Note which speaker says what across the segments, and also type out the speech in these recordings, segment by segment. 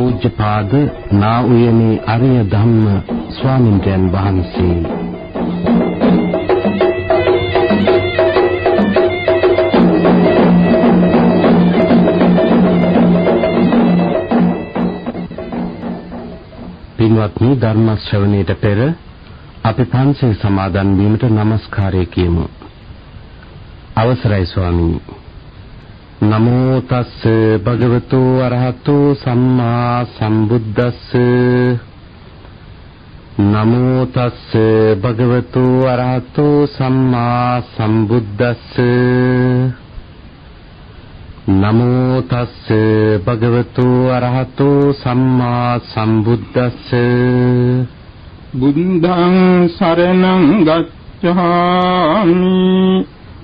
Speaker 1: පූජ්‍යපාද නා උයනේ අරිය ධම්ම ස්වාමින්ද්‍රයන් වහන්සේ. පින්වත්නි ධර්ම ශ්‍රවණයට පෙර අපි පන්සල් සමාදන් වීමට নমස්කාරය කියමු. අවසරයි ස්වාමීනි. නමෝ තස්ස භගවතු අරහතු සම්මා සම්බුද්දස්ස. නමෝ තස්ස භගවතු අරහතු සම්මා සම්බුද්දස්ස. නමෝ තස්ස භගවතු අරහතු සම්මා සම්බුද්දස්ස.
Speaker 2: බුද්ධං සරණං ගච්ඡාමි.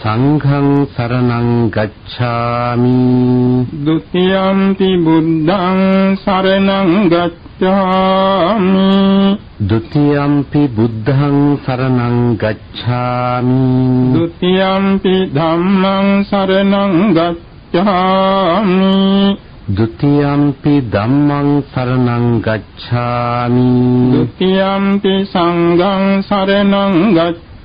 Speaker 1: සංඝං සරණං ගච්ඡාමි
Speaker 2: ဒ ුතියම්පි බුද්ධං සරණං ගච්ඡාමි
Speaker 1: ဒ ුතියම්පි බුද්ධං සරණං ගච්ඡාමි
Speaker 2: ဒ ුතියම්පි ධම්මං සරණං ගච්ඡාමි
Speaker 1: ဒ ුතියම්පි ධම්මං සරණං ගච්ඡාමි
Speaker 2: ဒ ුතියම්පි සංඝං සරණං ගච්ඡාමි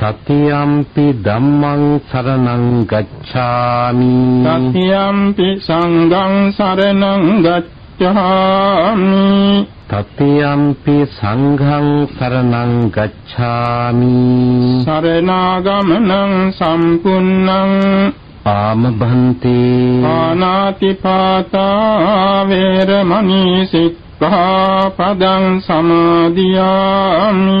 Speaker 1: තතියම්පි ධම්මං සරණං ගච්ඡාමි.
Speaker 2: තතියම්පි සංඝං සරණං ගච්ඡාමි.
Speaker 1: තතියම්පි සංඝං සරණං ගච්ඡාමි.
Speaker 2: සරණාගමනං සම්පුන්නං
Speaker 1: ආමභන්තේ.
Speaker 2: ආනාති පාතා වේරමණී සික්ඛාපදං සමාදියාමි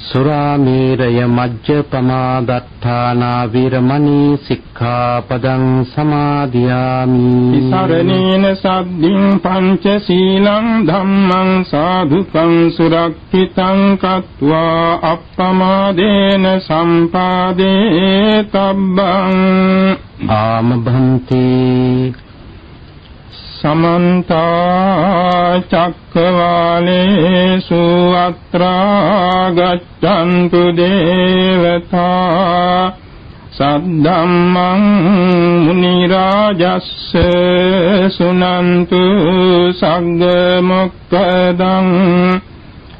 Speaker 1: සුරාමේරය මජ්ජපමාදත්තානා වීරමණී සික්ඛාපදං සමාදියාමි.
Speaker 2: සරණේන සද්ධින් පංචශීලං ධම්මං සාධුකං සුරක්ෂිතං කତ୍වා අප්පමාදේන සම්පාදේ තබ්බං.
Speaker 1: ආමභන්තේ
Speaker 2: සමන්ත චක්කවාලේසු අත්‍රා ගච්ඡන්තු දේවතා සද්ධම්මං මුනි රාජස්ස සුනන්තු සග්ග මොක්කදං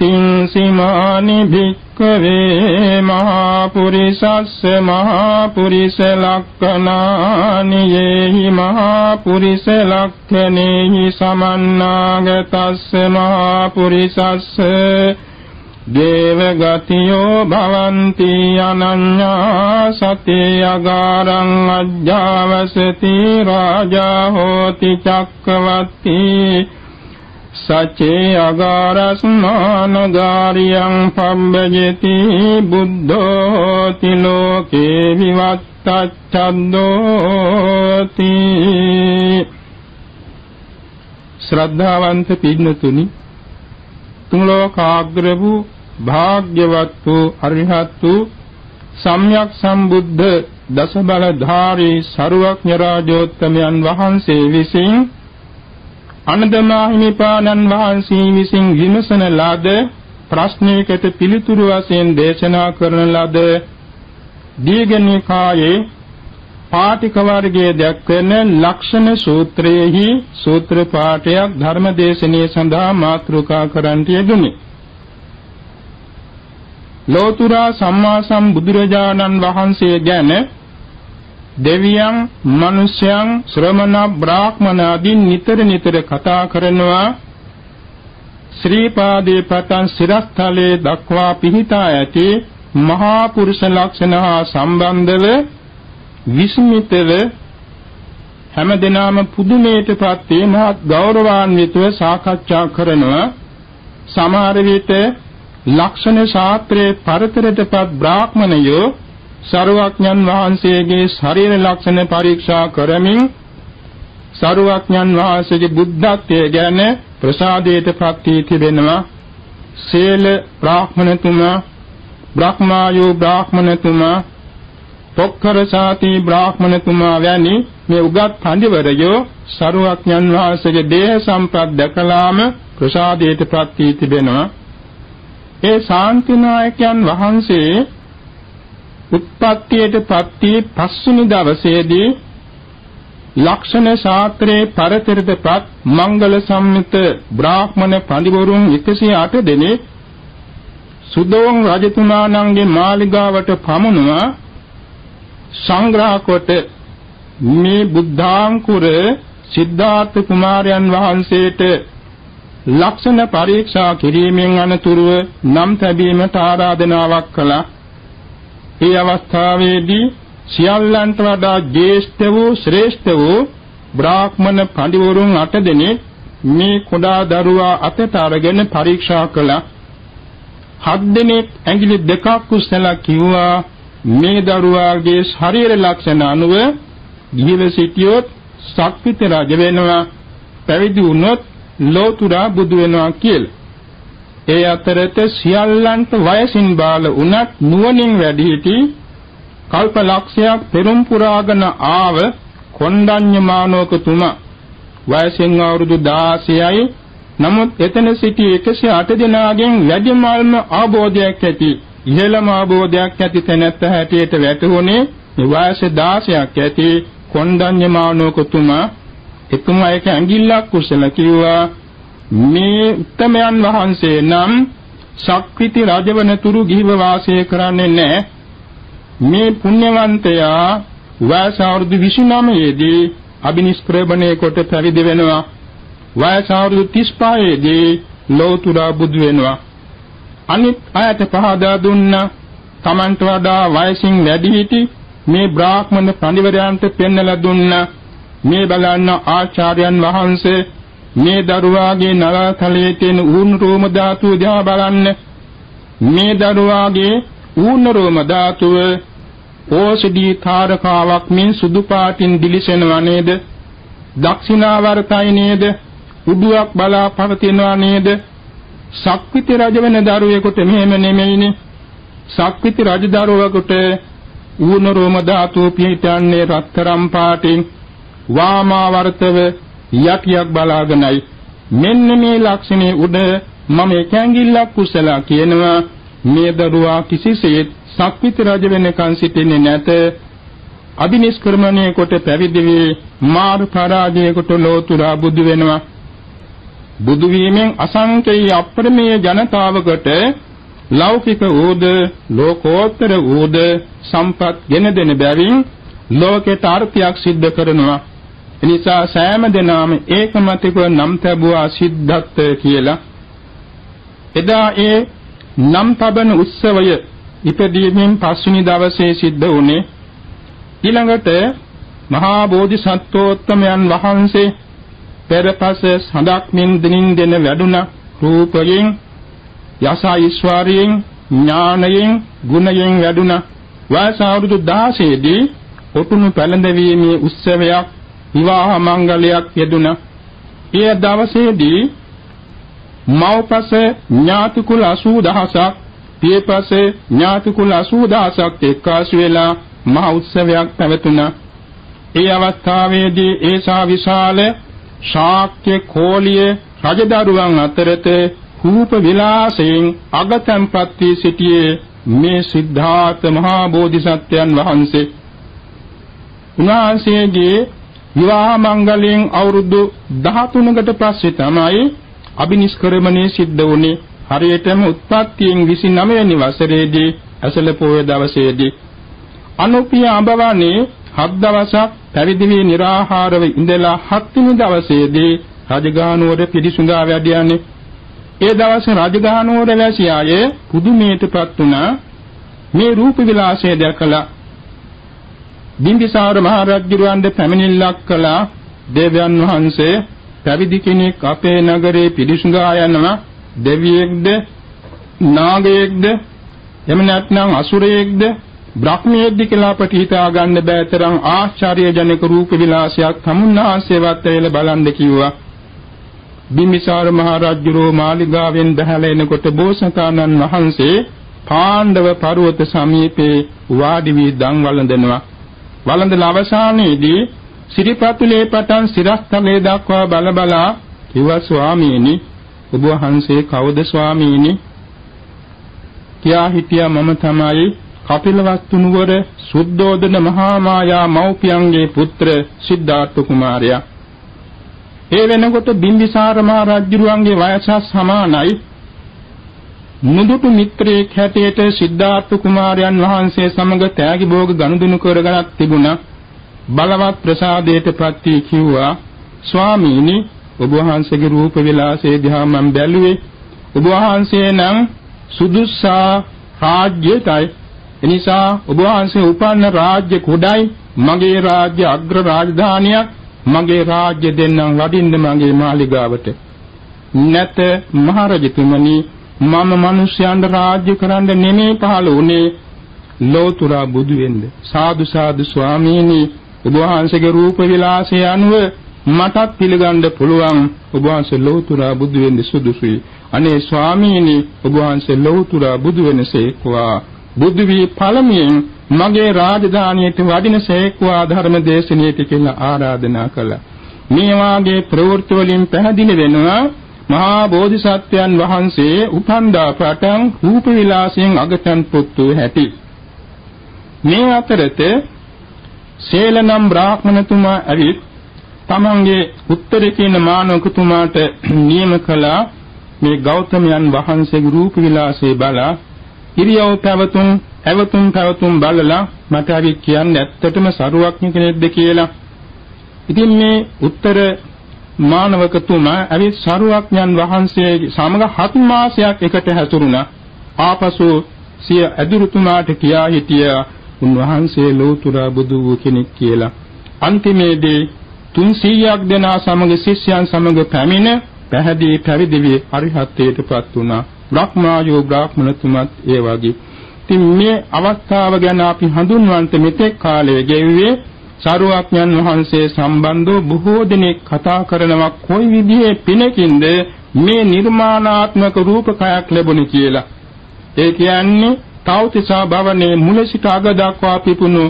Speaker 2: ඉත්තිං සීමානි භික්ඛවේ මහා පුරිසස්ස මහා පුරිස ලක්ඛනානි යේහි මහා පුරිස ලක්ඛනේහි සමන්නාගතස්ස මහා පුරිසස්ස දේව ගතියෝ භවಂತಿ අනඤ්ඤා සතේ අගාරං අජ්ජාවසති රාජා හෝති චක්කවත්ති සචේ අගාරස්මානගාරියං පබ්බජති බුද්ධෝති ලෝකේ විවත්තච්ඡද්දෝති ශ්‍රද්ධාවන්ත පින්නතුනි තුන් ලෝකාග්‍ර වූ භාග්‍යවත් වූ අරිහත් වූ සම්්‍යක් සම්බුද්ධ දස බලධාරී සරුවක්ඥ රාජෝත්තමයන් වහන්සේ විසින් අනදමාහිමිපාණන් වහන්සේ විසින් විමසන ලද ප්‍රශ්නයකට පිළිතුරු වශයෙන් දේශනා කරන ලද දීඝනිකායේ පාටික වර්ගයේ දක්වන ලක්ෂණ සූත්‍රයේහි සූත්‍ර පාඨයක් ධර්මදේශනයේ සඳහා මාතෘකා කරන්ට යෙදුනි. ලෝතුරා සම්මා සම්බුදුරජාණන් වහන්සේ ගැන දෙවියන්, මිනිසයන්, ශ්‍රමණ, බ්‍රාහ්මණ ආදීන් නිතර නිතර කතා කරනවා. ශ්‍රී පාදේ පටන් සිරස්තලේ දක්වා පිහිටා ඇති මහා පුරුෂ ලක්ෂණ හා සම්බන්ධව විස්මිතව හැමදෙනාම පුදුමයටපත් වේ මහත් ගෞරවාන්විතව සාකච්ඡා කරනවා. සමහර විට ලක්ෂණ ශාස්ත්‍රයේ පරතරටපත් බ්‍රාහ්මණයෝ සරුවක්ඥන් වහන්සේගේ ශරීර ලක්ෂණ පරීක්ෂා කරමින් සරුවක්ඥන් වහන්සේගේ බුද්ධත්වයේ ගැන ප්‍රසාදයටපත් වී තිබෙනවා. සීල බ්‍රාහ්මණතුමා බ්‍රහ්මායෝ බ්‍රාහ්මණතුමා පොක්කර සාති බ්‍රාහ්මණතුමා වැනි මේ උගත් පඬිවරයෝ සරුවක්ඥන් වහන්සේගේ දේහ සම්පත් දැකලාම ප්‍රසාදයටපත් වී තිබෙනවා. ඒ ශාන්තිනායකයන් වහන්සේ උත්පත්තියටපත් වී පස්වෙනි දවසේදී ලක්ෂණ ශාස්ත්‍රයේ පරතරදපත් මංගල සම්මිත බ්‍රාහ්මණ පඬිවරුන් 108 දෙනෙක් සුදෝන් රජතුමාණන්ගේ මාලිගාවට පමුණුවා සංග්‍රහ කොට මේ බුද්ධාංකුර සිද්ධාර්ථ කුමාරයන් වහන්සේට ලක්ෂණ පරීක්ෂා කිරීමෙන් අනතුරුව නම් තැබීමට ආරාධනාවක් කළා. ඒ අවස්ථාවේදී සියල්ලන්ට වඩා ජේෂ්ඨ වූ ශ්‍රේෂ්ඨ වූ බ්‍රාහ්මණ පඬිවරුන් අට දෙනෙක් මේ කුඩා දරුවා අතට අරගෙන පරීක්ෂා කළා. හත් දෙනෙක් ඇඟිලි දෙකක් උස්සලා කිව්වා මේ දරුවාගේ ශරීර ලක්ෂණ අනුව ජීව සිටියොත් ශක්තිත රජ වෙනවා පැවිදි වුණොත් ලෝතුරා බුදු වෙනවා කියලා. ඒ අතරත සියල්ලන්ට වයසින් බාල වුණත් නුවණින් වැඩි සිටි කල්ප ලක්ෂයක් පෙරම් පුරාගෙන ආව කොණ්ඩඤ්ඤ මානෝකතුමා වයසින් අවුරුදු 16යි නමුත් එතන සිටි 108 දෙනාගෙන් වැඩිමල්ම ආબોධයක් ඇති ඉහළම ආબોධයක් ඇති තැනැත්ත හැටියට වැටුනේ මේ වයස 16ක් ඇති කොණ්ඩඤ්ඤ මානෝකතුමා එතුමා එක ඇඟිල්ලක් කුසල කිව්වා. මේ උත්තමයන් වහන්සේ නම් ශක්විති රජවන තුරු ගිහිව වාසය කරන්නේ නැහැ. මේ පුණ්‍යවන්තයා වයස අවුරුදු 29 දී අබිනිෂ්ක්‍රමණය කොට පැවිදි වෙනවා. වයස අවුරුදු 35 දී ලෝතුරා බුදු වෙනවා. අනිත් අයට පහදා දුන්නා Tamanට වඩා වයසින් වැඩි හිටි මේ බ්‍රාහ්මණ පඬිවරයන්ට පෙන්වලා දුන්නා මේ බලන්න ආචාර්යයන් වහන්සේ මේ දරුවාගේ නලතලයේ තියෙන ඌර්ණ රෝම ධාතුව දිහා බලන්න. මේ දරුවාගේ ඌර්ණ රෝම ධාතුව ඕෂධී තාරකාවක් මෙන් සුදු පාටින් දිලිසෙනවා නේද? දක්ෂිනාවර්තයි නේද? උඩුවක් බලා පවතිනවා නේද? සක්විති රජ වෙන දරුවෙකුට මෙහෙම නෙමෙයිනේ. සක්විති රජ දරුවෙකුට ඌර්ණ රෝම ධාතුව පිහිටන්නේ රත්තරම් පාටින්. වාමාවර්තව යටියක් බලාගෙනයි. මෙන්න මේ ලක්ෂණේ උඩ මම එකැඟිල්ලක් කුසලා කියනවා. මේ දරුවා කිසිසේත් සක්විති රජ වෙනකන් සිටින්නේ නැත. අභිනිෂ්ක්‍රමණය කොට පැවිදි වී මාරු පරාජයකට ලෝතුරා බුදු වෙනවා. බුදු වීමෙන් අසංකේය අප්‍රමේය ජනතාවකට ලෞකික වූද ලෝකෝත්තර වූද සම්පත් ගෙන දෙන බැවින් ලෝකයට අර්ථයක් සිද්ධ කරනවා. එනිසා සෑම දිනම ඒකමතිකව නම් තැබුවා සිද්ධාර්ථ කියලා. එදා ඒ නම් තබන උත්සවය ඉපදීමෙන් පස්වෙනි දවසේ සිද්ධ වුණේ. ඊළඟට මහා බෝධිසත්වෝත්තමයන් වහන්සේ පෙරපස සඳක් මින් දිනින් දෙන වැඩුණ රූපයෙන් යස ඓශ්වර්යයෙන් ඥානයෙන් ගුණයෙන් වැඩුණ වයස අවුරුදු 16 දී ඔටුනු පැලඳවීමේ උත්සවයක් විවාහ මංගලයක් යෙදුණා. ඒ දවසේදී මව්පස ඥාති කුල 80000ක් පියපස ඥාති කුල 80000ක් එක්කාසු වෙලා මහ උත්සවයක් පැවතුණා. ඒ අවස්ථාවේදී ඒසා විශාල ශාක්‍ය කෝලිය රජදරුවන් අතරත රූප විලාසයෙන් අගතම්පත් වී සිටියේ මේ සිද්ධාර්ථ මහා බෝධිසත්වයන් වහන්සේ උන්වහන්සේගේ විවාහ මංගලයෙන් අවුරුදු 13කට පස්සේ තමයි අබිනිෂ්ක්‍රමණය සිද්ධ වුණේ. හරියටම උත්පත්තියෙන් 29 වෙනි වසරේදී ඇසළ පොය දවසේදී. අනුපිය අඹවන්නේ හත් දවසක් පැවිදි වී निराහාරව ඉඳලා හත්වෙනි දවසේදී රජගහනුවර පිරිසුඳා වැඩියන්නේ ඒ දවසේ රජගහනුවර වැසි අය පුදුමයටපත් වුණා. මේ රූප විලාසය දැකලා බිම්බිසාර මහ රජුරවන්ට පැමිණිල්ලක් කළා. දේවයන් වහන්සේ පැවිදි කෙනෙක් අපේ නගරේ පිළිසුඟා යනවා. දෙවියෙක්ද නාගයෙක්ද එහෙම නැත්නම් අසුරයෙක්ද බ්‍රහ්මයෙක්ද කියලා අපට හිතා ගන්න බෑ තරම් ආශ්චර්යජනක රූප විලාසයක් තමුන්නාසේවත් ඇවිල්ලා බලන්න කිව්වා. බිම්බිසාර මහ රජුරෝ මාලිගාවෙන් බැහැලා එනකොට බෝසතාණන් වහන්සේ පාණ්ඩව පර්වත සමීපේ වාඩි වී දන් වළඳනවා. වළඳන අවසානයේදී සිරිපතුලේ පටන් සිරස්තලේ දක්වා බල බලා කිව්වා ස්වාමීනි ඔබ වහන්සේ කවුද ස්වාමීනි? කියා හිටියා මම තමයි කපිලවස්තු නුවර සුද්ධෝදන මහා මායා මෞපියන්ගේ පුත්‍ර සිද්ධාර්ථ කුමාරයා. ඒ වෙනකොට බිම්බිසාර මහ රජුරුවන්ගේ වයස සමානයි. මුදුටු මිත්‍රයෙක් හැටියට සිද්ධාර්ථ කුමාරයන් වහන්සේ සමග තෑගි භෝග ගනුදෙනු කරගනක් තිබුණා. බලවත් ප්‍රසාදයට ප්‍රති කිව්වා ස්වාමීනි ඔබ වහන්සේගේ රූප විලාසය දිහා මම බැලුවේ. ඔබ වහන්සේ නම් සුදුස්සා රාජ්‍යයටයි. එනිසා ඔබ වහන්සේ උපන්න රාජ්‍ය කුඩයි. මගේ රාජ්‍ය අග්‍ර රාජධානියක්. මගේ රාජ්‍ය දෙන්නම් වඩින්න මගේ මාලිගාවට. නැත මහරජතුමනි. මම මිනිස්යන්ට රාජ්‍ය කරන්න නෙමෙයි පහළ වුණේ. ලෝතුරා බුදු වෙන්න සාදු සාදු ස්වාමීනි. ඔබ වහන්සේගේ රූප විලාසය අනුව මටත් පිළිගන්න පුළුවන්. ඔබ වහන්සේ ලෝතුරා බුදු වෙන්න සුදුසුයි. අනේ ස්වාමීනි ඔබ වහන්සේ ලෝතුරා බුදු වෙනසේක්වා බුදු වී පළමුවෙන් මගේ රාජධානියට වඩිනසේක්වා ධර්ම දේශනියට කියලා ආරාධනා කළා. මේ වාගේ ප්‍රවෘත්ති වලින් පැහැදිලි වෙනවා මහා බෝධිසත්වයන් වහන්සේ උපන්දා පටන් රූප විලාසයෙන් අගතන් පුතු හැටි මේ අතරත සේලනම් බ්‍රාහ්මණතුමා ඇවිත් තමන්ගේ උත්තරේ කියන මානවකතුමාට නියම කළා මේ ගෞතමයන් වහන්සේගේ රූප විලාසය බලා ඉරියව් පැවතුම් ඇවතුම් පැවතුම් බලලා මට හරි කියන්නේ ඇත්තටම සරුවක්ඥ කෙනෙක්ද කියලා. ඉතින් මේ උත්තර මානවකතුමා ඇවිත් සරුවක්ඥන් වහන්සේ සමග හත් මාසයක් එකට හැසිරුණා. ආපසු සිය ඇදුරුතුමාට කියා හිටියා උන්වහන්සේ ලෝතුරා බුදු වූ කෙනෙක් කියලා. අන්තිමේදී 300ක් දෙනා සමග ශිෂ්‍යයන් සමග පැමිණ පැහැදී පැවිදි වී අරිහත්ත්වයටපත් වුණා. බ්‍රහ්මායෝ බ්‍රාහ්මණතුමත් ඒ වගේ. ඉතින් මේ අවස්ථාව ගැන අපි හඳුන්වන්ත මෙතෙක් කාලය ගෙව්වේ සාරුවක්ඥන් වහන්සේ සම්බන්ධව බොහෝ දෙනෙක් කතා කරනවා කොයි විදිහේ පිනකින්ද මේ නිර්මාණාත්මක රූපකයක් ලැබුණේ කියලා. ඒ කියන්නේ තෞතිසා භවනේ මුල සිට අග දක්වා පිපුණු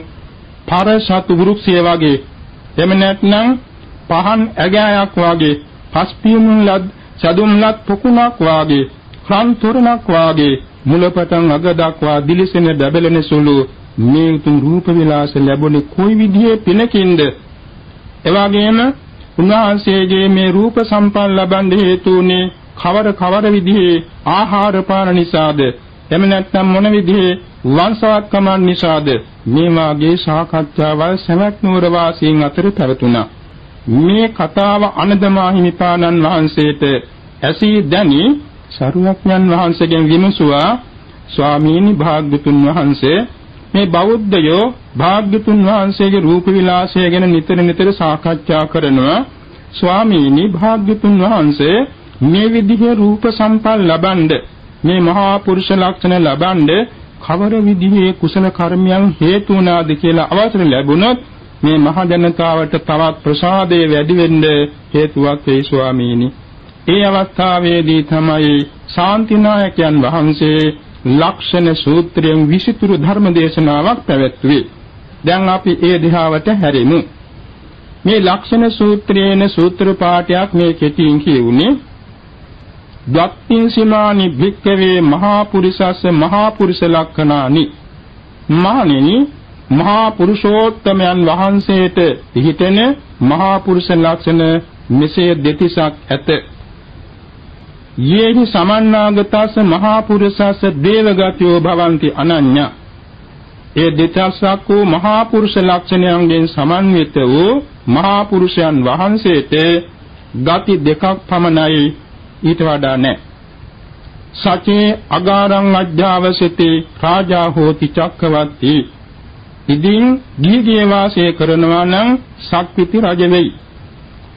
Speaker 2: පරසතු වෘක්ෂය වගේ එමෙ නැත්නම් පහන් ඇගෑයක් වගේ පස්පියුමුන් ලත් සදුම් ලත් පොකුණක් වගේ රන් තොරණක් වාගේ මුලපටන් අග දක්වා දිලිසෙන බැබලෙන සුළු මේ උතුම් රූප විලාස ලැබුණේ කොයි විදිහේ පිනකින්ද? එවාගෙම උන්වහන්සේගේ මේ රූප සම්පන්න ලබන්න හේතු වුනේ කවර කවර විදිහේ ආහාර පාන නිසාද? එම නැත්නම් මොන විදිහේ වංශවත්කමන් නිසාද? මේ වාගේ සාකච්ඡාවල් සමක් නුවර වාසීන් අතර පැවතුණා. මේ කතාව අනදමා හිමිපාණන් වහන්සේට ඇසී දැනි සරුවක්ඥන් වහන්සේගෙන් විමසුවා ස්වාමීනි භාග්‍යතුන් වහන්සේ මේ බෞද්ධයෝ භාග්‍යතුන් වහන්සේගේ රූප විලාසය ගැන නිතර නිතර සාකච්ඡා කරනවා ස්වාමීනි භාග්‍යතුන් වහන්සේ මේ විදිහේ රූප සම්පල් ලබනද මේ මහා පුරුෂ ලක්ෂණ ලබනද කවර විදිහේ කුසල කර්මයන් හේතු වුණාද කියලා අවසර ලැබුණොත් මේ මහ ජනතාවට තවත් ප්‍රසාදය වැඩි වෙන්න හේතුවක් වෙයි ස්වාමීනි. ඒ අවස්ථාවේදී තමයි ශාන්තිනායකයන් වහන්සේ ලක්ෂණ සූත්‍රයෙන් විසිතුරු ධර්ම දේශනාවක් පැවැත්වුවේ. දැන් අපි ඒ දිහාවට හැරෙමු. මේ ලක්ෂණ සූත්‍රයේන සූත්‍ර පාඨයක් මේ කෙටියෙන් කියුනේ දක්ඛින් සීමානි භික්කවේ මහා පුරිසස්ස මහා පුරිස ලක්ෂණානි මානෙනි මහා පුරුෂෝත්තමයන් වහන්සේට පිහිටෙන මහා පුරුෂ ලක්ෂණ මෙසේ දෙතිසක් ඇත යේහි සමන්නාගතස්ස මහා පුරුෂස්ස දේවගතයෝ භවಂತಿ අනඤ්ඤ. ඒ දෙතස්සක් වූ මහා පුරුෂ ලක්ෂණයන්ගෙන් සමන්විත වූ මහා පුරුෂයන් වහන්සේට ගති දෙකක් පමණයි ඊට වඩා නැහැ සචේ අගාරං අධ්‍යාවසිතේ රාජා හෝති චක්කවර්ති ඉදින් ගිහිගේ වාසය කරනවා නම් සක්විති රජ වෙයි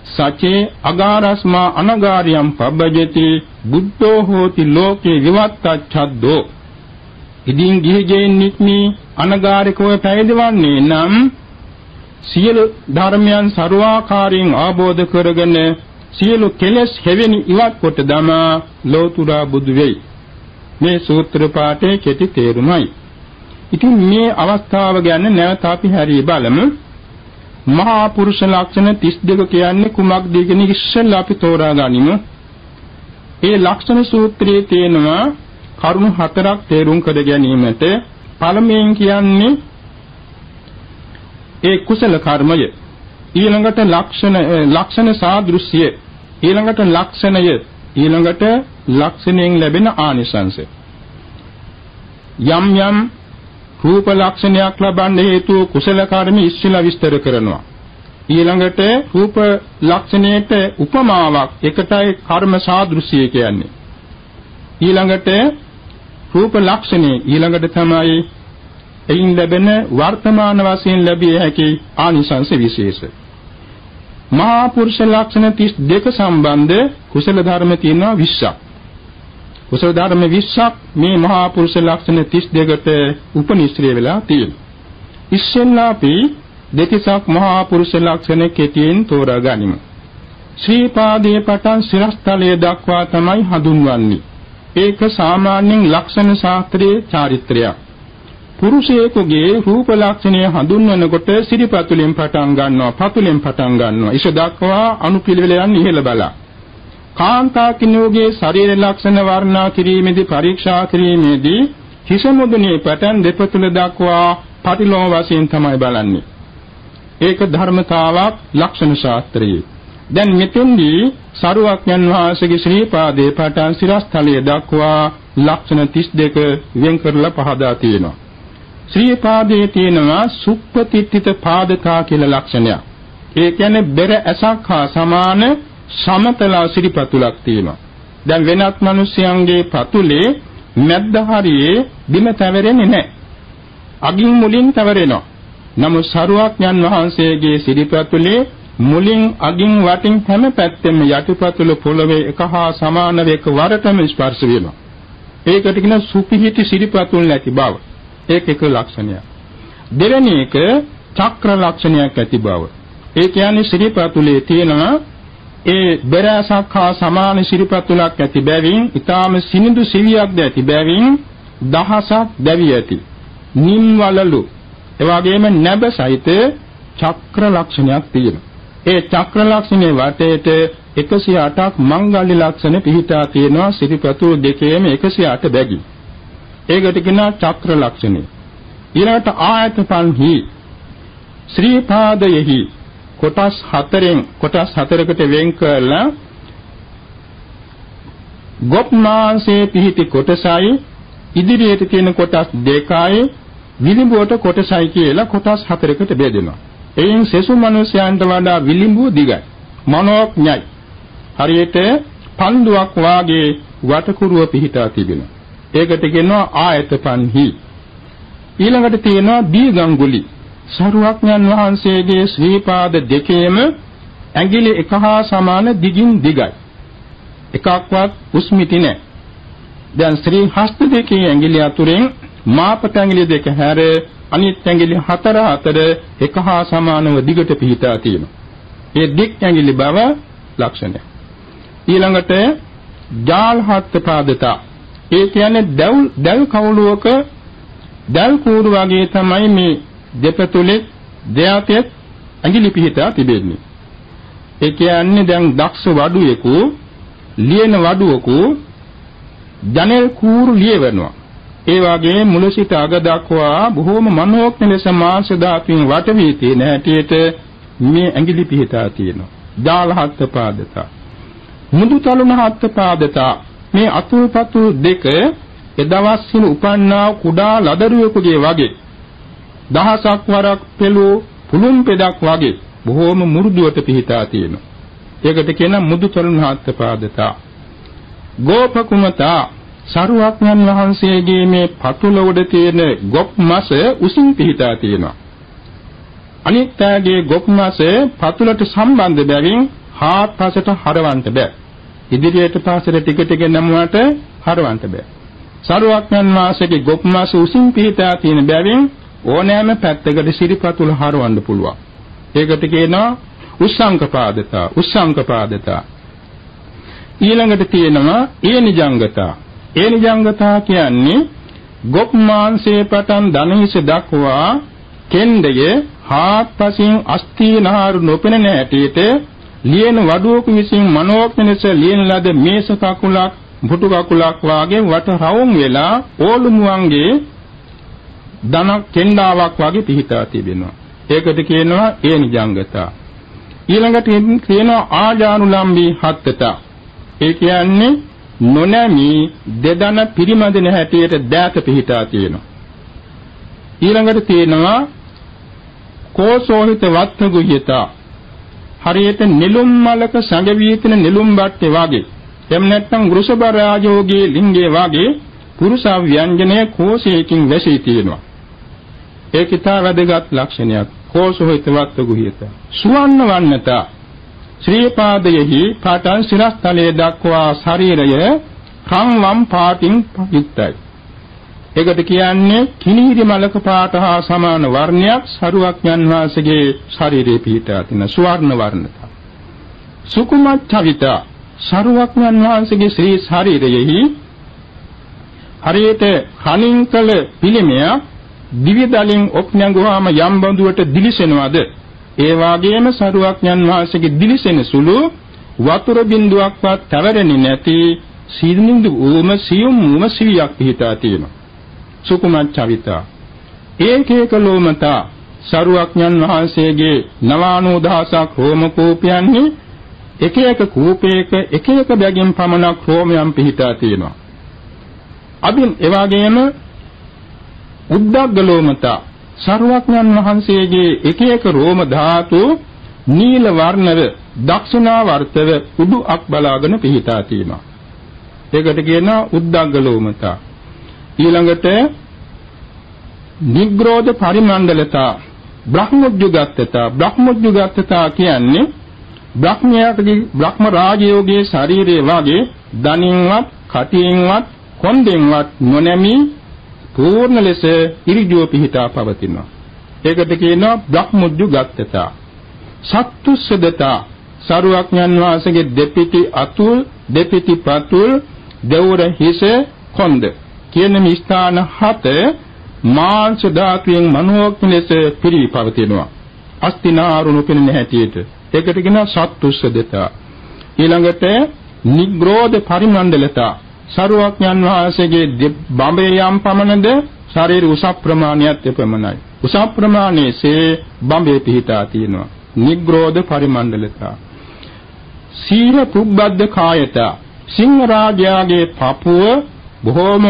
Speaker 2: සචේ අගාරස්මා අනගාරියම් පබ්බජති බුද්ධෝ හෝති ලෝකේ විවත්තච්ඡද්දෝ. ඉදින් ගිහිගෙන් නික්මී අනගාරිකව පැවිදවන්නේ නම් සියලු ධර්මයන් ਸਰවාකාරයෙන් ආબોධ කරගෙන සියලු කෙලෙස් හැවෙන ඉවත් කොට දමා ලෝතුරා බුදු වෙයි. මේ සූත්‍ර පාඨයේ කෙටි තේරුමයි. ඉතින් මේ අවස්ථාව ගැන නැවත අපි හරි බලමු. මහා පුරුෂ ලක්ෂණ 32 කියන්නේ කුමක්ද කියන ඉස්සෙල්ලා අපි තෝරා ගනිමු. ඒ ලක්ෂණ සූත්‍රයේ තියෙනවා කරුණු හතරක් තේරුම් කර ගැනීමට. පළමුවෙන් කියන්නේ ඒ කුසල කර්මය. ඊළඟට ලක්ෂණ ලක්ෂණ සාදෘශ්‍ය. ඊළඟට ලක්ෂණය. ඊළඟට ලක්ෂණයෙන් ලැබෙන ආනිසංශය යම් යම් රූප ලක්ෂණයක් ලබන්න හේතු කුසල කර්ම ඉස්සෙල්ලා විස්තර කරනවා. ඊළඟට රූප ලක්ෂණයට උපමාවක් එකටයි කර්ම සාදෘශ්‍ය කියන්නේ. ඊළඟට රූප ලක්ෂණේ ඊළඟට තමයි එයින් ලැබෙන වර්තමාන වශයෙන් ලැබිය හැකි ආනිසංස විශේෂ. මහා පුරුෂ ලක්ෂණ 32 සම්බන්ධ කුසල ධර්ම තියෙනවා 20ක්. කුසල ධර්ම 20ක් මේ මහා පුරුෂ ලක්ෂණ 32කට උපනිශ්‍රේ වෙලා තියෙනවා. ඉස්සෙල්ලා අපි දෙතිසක් මහා පුරුෂ ලක්ෂණ කෙටියෙන් තෝරා ගනිමු. ශ්‍රී පාදයේ පටන් සිරස්තලයේ දක්වා තමයි හඳුන්වන්නේ. ඒක සාමාන්‍යයෙන් ලක්ෂණ ශාස්ත්‍රයේ චාරිත්‍රයක්. පුරුෂයෙකුගේ රූප ලක්ෂණය හඳුන්වනකොට සිරිපතුලෙන් පටන් ගන්නවා, පතුලෙන් පටන් ගන්නවා. ඉෂ දක්වා අනුපිළිවෙල යන්නේ ඉහළ බලා. කාන්තා කිනෝගේ ශරීර ලක්ෂණ වර්ණනා කිරීමේදී පරීක්ෂා කිරීමේදී හිස මුදුනේ පටන් දෙපතුල දක්වා පටිලෝම වශයෙන් තමයි බලන්නේ. ඒක ධර්මතාවක් ලක්ෂණ ශාස්ත්‍රයේ. දැන් මෙතෙන්දී සරුවක්ඥන් වහන්සේගේ ශ්‍රී පාදයේ පටන් සිරස්තලයේ දක්වා ලක්ෂණ 32 වෙන් කරලා පහදා තියෙනවා. ශ්‍රී පාදයේ තියෙනවා සුප්පතිත්ථිත පාදකා කියලා ලක්ෂණයක්. ඒ කියන්නේ බෙර ඇසක් හා සමාන සමතල සිරිපතුලක් තියෙනවා. දැන් වෙනත් මිනිස්යන්ගේ පතුලේ මැද්ද හරියේ බිම තැවරෙන්නේ නැහැ. අගින් මුලින් තැවරෙනවා. නමුත් සරුවක්ඥන් වහන්සේගේ සිරිපතුලේ මුලින් අගින් වටින් හැම පැත්තෙම යටිපතුල පොළවේ එක හා සමානව එක වරටම ස්පර්ශ වෙනවා. ඒකට කියන සුපිහිටි සිරිපතුල් නැති බව. ඒක එක ලක්ෂණයක්. දෙවෙනි එක චක්‍ර ලක්ෂණයක් ඇති බව. ඒ කියන්නේ සිරිපතුලේ තියෙනවා ඒ බෙරසක් හා සමාන ශිරපතුලක් ඇති බැවින් ඊටාම සිනිඳු සිවියක්ද ඇති බැවින් දහසක් දැවි ඇති. නිම්වලලු. එවාගෙම නැබ සහිත චක්‍ර ලක්ෂණයක් තියෙනවා. ඒ චක්‍ර ලක්ෂණේ වටේට 108ක් මංගල්‍ය ලක්ෂණ පිහිටා තියෙනවා ශිරපතුල් දෙකේම 108 බැගි ඒකට කියනවා චක්‍ර ලක්ෂණය ඊළඟට ආයත පන්හි ශ්‍රී පාදයෙහි කොටස් හතරෙන් කොටස් හතරකට වෙන් කරලා ගොප් මාංශයේ පිහිටි කොටසයි ඉදිරියට තියෙන කොටස් දෙකයි විලිඹුවට කොටසයි කියලා කොටස් හතරකට බෙදෙනවා. එයින් සෙසු මිනිසයන්ට වඩා විලිඹුව දිගයි. මනෝඥයි. හරියට පන්දුවක් වාගේ වටකුරුව පිහිටා තිබෙනවා. ඒකට කියනවා ආයතපන්හි. ඊළඟට තියෙනවා දීගංගුලි. සරුවක්ඥන් වහන්සේගේ ශ්‍රී පාද දෙකේම ඇඟිලි එක හා සමාන දිගින් දිගයි. එකක්වත් උස්මිති නැහැ. දැන් ශ්‍රී හස්ත දෙකේ ඇඟිලි අතුරෙන් මාපට ඇඟිලි දෙක හැර අනිත් ඇඟිලි හතර හතර එක හා සමානව දිගට පිහිටා තියෙනවා. ඒ දික් ඇඟිලි බව ලක්ෂණය. ඊළඟට ජාල් හත් පාදතා. ඒ කියන්නේ දැව් දැව් කවුලුවක දැව් කූරු වගේ තමයි මේ දෙපතුලේ දෙයතෙත් ඇඟිලි පිහිටා තිබෙන්නේ. ඒ කියන්නේ දැන් දක්ෂ වඩුවෙකු ලියන වඩුවකු ජනෙල් කූරු ලියවනවා. ඒ වගේ මුල සිට අග දක්වා බොහෝම මනෝඥ ලෙස මාංශ ධාතුන් වට වී තියෙන හැටියට මේ ඇඟිලි පිහිටා තියෙනවා. ජාලහත් පාදතා. මුදු තලුණහත් පාදතා. මේ අතුල්පතු දෙක එදවස් සින උපන්නා කුඩා ලදරුවෙකුගේ වගේ දහසක් වරක් පෙළූ පුළුම් පෙදක් වගේ බොහෝම මුරුදුවට පිහිටා තියෙනවා. ඒකට කියන මුදු තලුණහත් පාදතා. ගෝපකුමතා සරුවක්ඥන් වහන්සේගේ මේ පතුල උඩ තියෙන ගොප් මස උසින් පිහිටා තියෙනවා. අනිත්‍යගේ ගොප් මස පතුලට සම්බන්ධ බැවින් හාත්පසට හරවන්න බෑ. ඉදිරියට පස්සට ටික ටික නමුවට හරවන්න බෑ. සරුවක්ඥන් වහන්සේගේ ගොප් මස උසින් පිහිටා තියෙන බැවින් ඕනෑම පැත්තකට සිරිපතුල හරවන්න පුළුවන්. ඒකට කියනවා උස්සංක පාදතා උස්සංක පාදතා ඊළඟට තියෙනවා ඒනිජංගතා ඒනිජංගතා කියන්නේ ගොප් මාංශයේ පටන් දණහිස දක්වා කෙන්ඩය හාත්පසින් අස්ථීනහාරු නොපෙනෙන හැටියට ලියන වඩුවක විසින් මනෝඥනස ලියන ලද මේස කකුලක් පුටු කකුලක් වාගේ වට රවුම් වෙලා ඕලුමුවන්ගේ දන කෙන්ඩාවක් වාගේ පිහිටා තිබෙනවා. ඒකට කියනවා ඒනිජංගතා. ඊළඟට කියනවා ආජානුලම්බී හත්තතා. ඒ කියන්නේ නොනැමි දෙදන පිරිමදින හැටියට දෑත පිහිටා තියෙනවා. ඊළඟට තියෙනවා කෝසෝහිත වත්තුගුහිතා හරියට නිලුම් මලක සැඟවී තියෙන නිලුම් බට්ටේ වගේ එහෙම නැත්නම් වෘෂභ රාජෝගේ ලිංගයේ වගේ පුරුෂ ව්‍යංජනයේ කෝෂයකින් වැසී තියෙනවා. ඒක ඉතා වැදගත් ලක්ෂණයක්. කෝසෝහිත වත්තුගුහිතා සුවන්න වන්නතා ශ්‍රී පාදයෙහි පාටන් සිරස්තලයේ දක්වා ශරීරය රන්වම් පාටින් යුක්තයි. ඒකට කියන්නේ කිනීරි මලක පාට හා සමාන වර්ණයක් සරුවක්ඥන් වහන්සේගේ ශරීරයේ පිහිටා තියෙන සුවර්ණ වර්ණත. සුකුමච්ඡවිත සරුවක්ඥන් වහන්සේගේ ශ්‍රී ශරීරයෙහි හරියට කණින් කළ පිළිමයක් දිව්‍ය දලින් ඔප්නඟුවාම යම් බඳුවට දිලිසෙනවද ඒ වාගේම සරුවක්ඥන් වහන්සේගේ දිලිසෙන සුළු වතුර බිඳුවක්වත් තවරෙන්නේ නැති සීනින්දු ඌම සියුම් ඌම සිවියක් පිහිටා තියෙනවා. සුකුමච්චවිතා. ඒකේක ලෝමතා සරුවක්ඥන් වහන්සේගේ නවානෝ දහසක් රෝම කූපයන්හි එක එක කූපයක එක එක බැගින් පමණක් රෝමයන් පිහිටා තියෙනවා. අබින් එවාගේම උද්දග්ගලෝමතා සරුවක්ඥන් වහන්සේගේ එක එක රෝම ධාතු නීල වර්ණව දක්ෂිනාවර්තව උඩු අක් බලාගෙන පිහිටා තියෙනවා. ඒකට කියනවා උද්දග්ගලෝමතා. ඊළඟට නිග්‍රෝධ පරිමණ්ඩලතා බ්‍රහ්මොද්‍යුගතතා බ්‍රහ්මොද්‍යුගතතා කියන්නේ බ්‍රහ්මයාගේ බ්‍රහ්ම රාජයෝගේ ශරීරයේ වාගේ දනින්වත් කටියෙන්වත් කොන්දෙන්වත් නොනැමි පූර්ණ ලෙස ඉරිජුව පිහිටා පවතිනවා. ඒකට කියනවා බ්‍රහ්මුජ්ජුගතතා. සත්තුස්සදතා සරුවක්ඥන් වහන්සේගේ දෙපිටි අතුල් දෙපිටි පතුල් දෙවර හිස කොන්ද කියන මේ ස්ථාන හත මාංශ ධාතුයෙන් මනෝඥ ලෙස පිරී පවතිනවා. අස්තිනාරුණු පෙනෙන හැටියට. ඒකට කියනවා සත්තුස්සදතා. ඊළඟට නිග්‍රෝධ පරිමණ්ඩලතා සරුවක්ඥන් වහන්සේගේ බඹේ යම් පමණද ශරීර උස ප්‍රමාණයත් එපමණයි. උස ප්‍රමාණයේසේ බඹේ පිහිටා තියෙනවා. නිග්‍රෝධ පරිමණ්ඩලතා සීහ පුබ්බද්ද කායත සිංහ රාජයාගේ පපුව බොහෝම